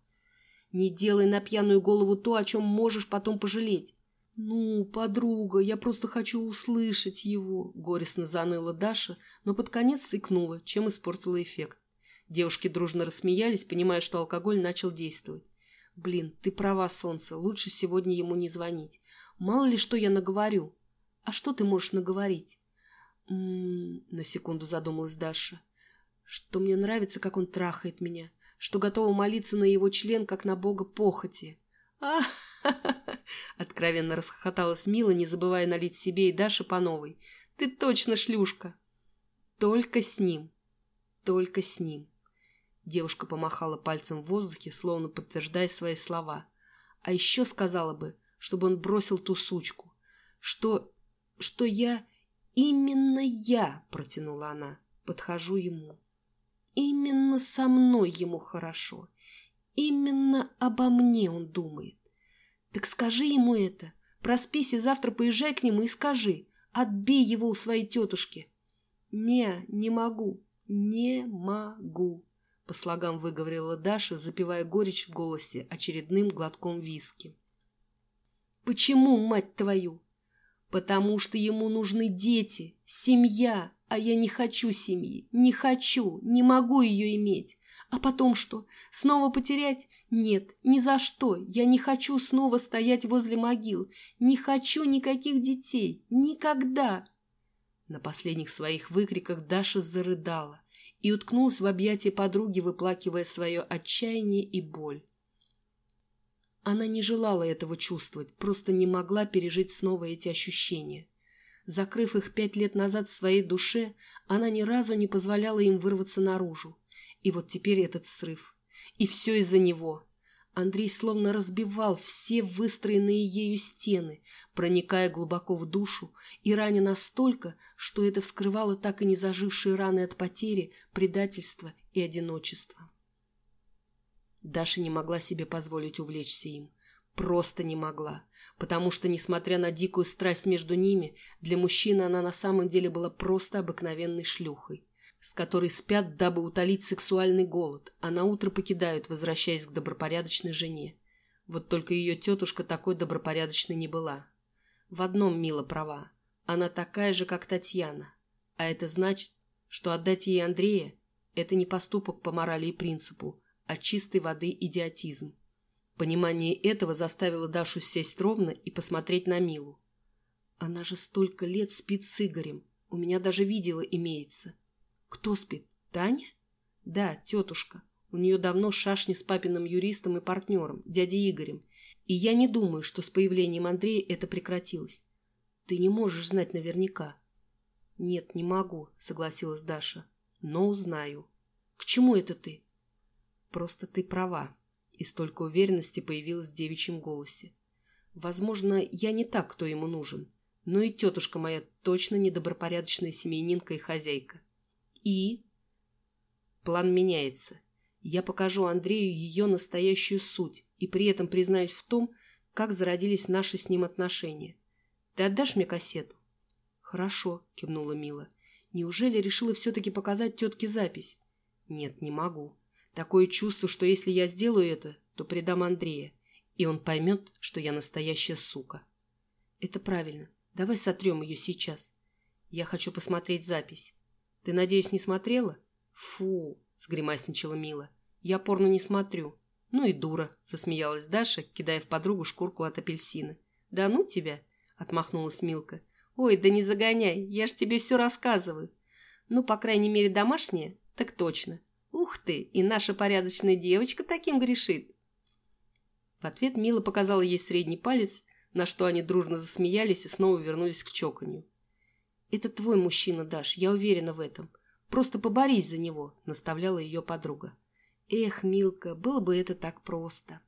«Не делай на пьяную голову то, о чем можешь потом пожалеть. «Ну, подруга, я просто хочу услышать его», — горестно заныла Даша, но под конец икнула, чем испортила эффект. Девушки дружно рассмеялись, понимая, что алкоголь начал действовать. «Блин, ты права, солнце, лучше сегодня ему не звонить. Мало ли что я наговорю. А что ты можешь наговорить?» «М -м -м, на секунду задумалась Даша. «Что мне нравится, как он трахает меня, что готова молиться на его член, как на бога похоти». «Ах!» <laughs> Откровенно расхохоталась Мила, не забывая налить себе и Даше по новой. «Ты точно шлюшка!» «Только с ним! Только с ним!» Девушка помахала пальцем в воздухе, словно подтверждая свои слова. А еще сказала бы, чтобы он бросил ту сучку. Что... что я... Именно я, протянула она, подхожу ему. Именно со мной ему хорошо. Именно обо мне он думает. Так скажи ему это. Проспись и завтра поезжай к нему и скажи. Отбей его у своей тетушки. Не, не могу. Не могу. По слогам выговорила Даша, запивая горечь в голосе очередным глотком виски. Почему, мать твою? Потому что ему нужны дети, семья, а я не хочу семьи, не хочу, не могу ее иметь. А потом что? Снова потерять? Нет, ни за что. Я не хочу снова стоять возле могил. Не хочу никаких детей. Никогда. На последних своих выкриках Даша зарыдала и уткнулась в объятия подруги, выплакивая свое отчаяние и боль. Она не желала этого чувствовать, просто не могла пережить снова эти ощущения. Закрыв их пять лет назад в своей душе, она ни разу не позволяла им вырваться наружу. И вот теперь этот срыв. И все из-за него. Андрей словно разбивал все выстроенные ею стены, проникая глубоко в душу и раня настолько, что это вскрывало так и не зажившие раны от потери, предательства и одиночества. Даша не могла себе позволить увлечься им. Просто не могла. Потому что, несмотря на дикую страсть между ними, для мужчины она на самом деле была просто обыкновенной шлюхой, с которой спят, дабы утолить сексуальный голод, а на утро покидают, возвращаясь к добропорядочной жене. Вот только ее тетушка такой добропорядочной не была. В одном Мила права. Она такая же, как Татьяна. А это значит, что отдать ей Андрея – это не поступок по морали и принципу, от чистой воды идиотизм. Понимание этого заставило Дашу сесть ровно и посмотреть на Милу. Она же столько лет спит с Игорем. У меня даже видео имеется. Кто спит? Таня? Да, тетушка. У нее давно шашни с папиным юристом и партнером, дядей Игорем. И я не думаю, что с появлением Андрея это прекратилось. Ты не можешь знать наверняка. Нет, не могу, согласилась Даша. Но узнаю. К чему это ты? Просто ты права. И столько уверенности появилось в девичьем голосе. Возможно, я не так, кто ему нужен. Но и тетушка моя точно недобропорядочная семейнинка и хозяйка. И... План меняется. Я покажу Андрею ее настоящую суть и при этом признаюсь в том, как зародились наши с ним отношения. Ты отдашь мне кассету? Хорошо, кивнула Мила. Неужели решила все-таки показать тетке запись? Нет, не могу. Такое чувство, что если я сделаю это, то предам Андрея, и он поймет, что я настоящая сука. Это правильно. Давай сотрем ее сейчас. Я хочу посмотреть запись. Ты, надеюсь, не смотрела? Фу, сгримасничала Мила. Я порно не смотрю. Ну и дура, засмеялась Даша, кидая в подругу шкурку от апельсина. Да ну тебя, отмахнулась Милка. Ой, да не загоняй, я ж тебе все рассказываю. Ну, по крайней мере, домашнее, так точно. «Ух ты! И наша порядочная девочка таким грешит!» В ответ Мила показала ей средний палец, на что они дружно засмеялись и снова вернулись к чоканью. «Это твой мужчина, Даш, я уверена в этом. Просто поборись за него», — наставляла ее подруга. «Эх, Милка, было бы это так просто».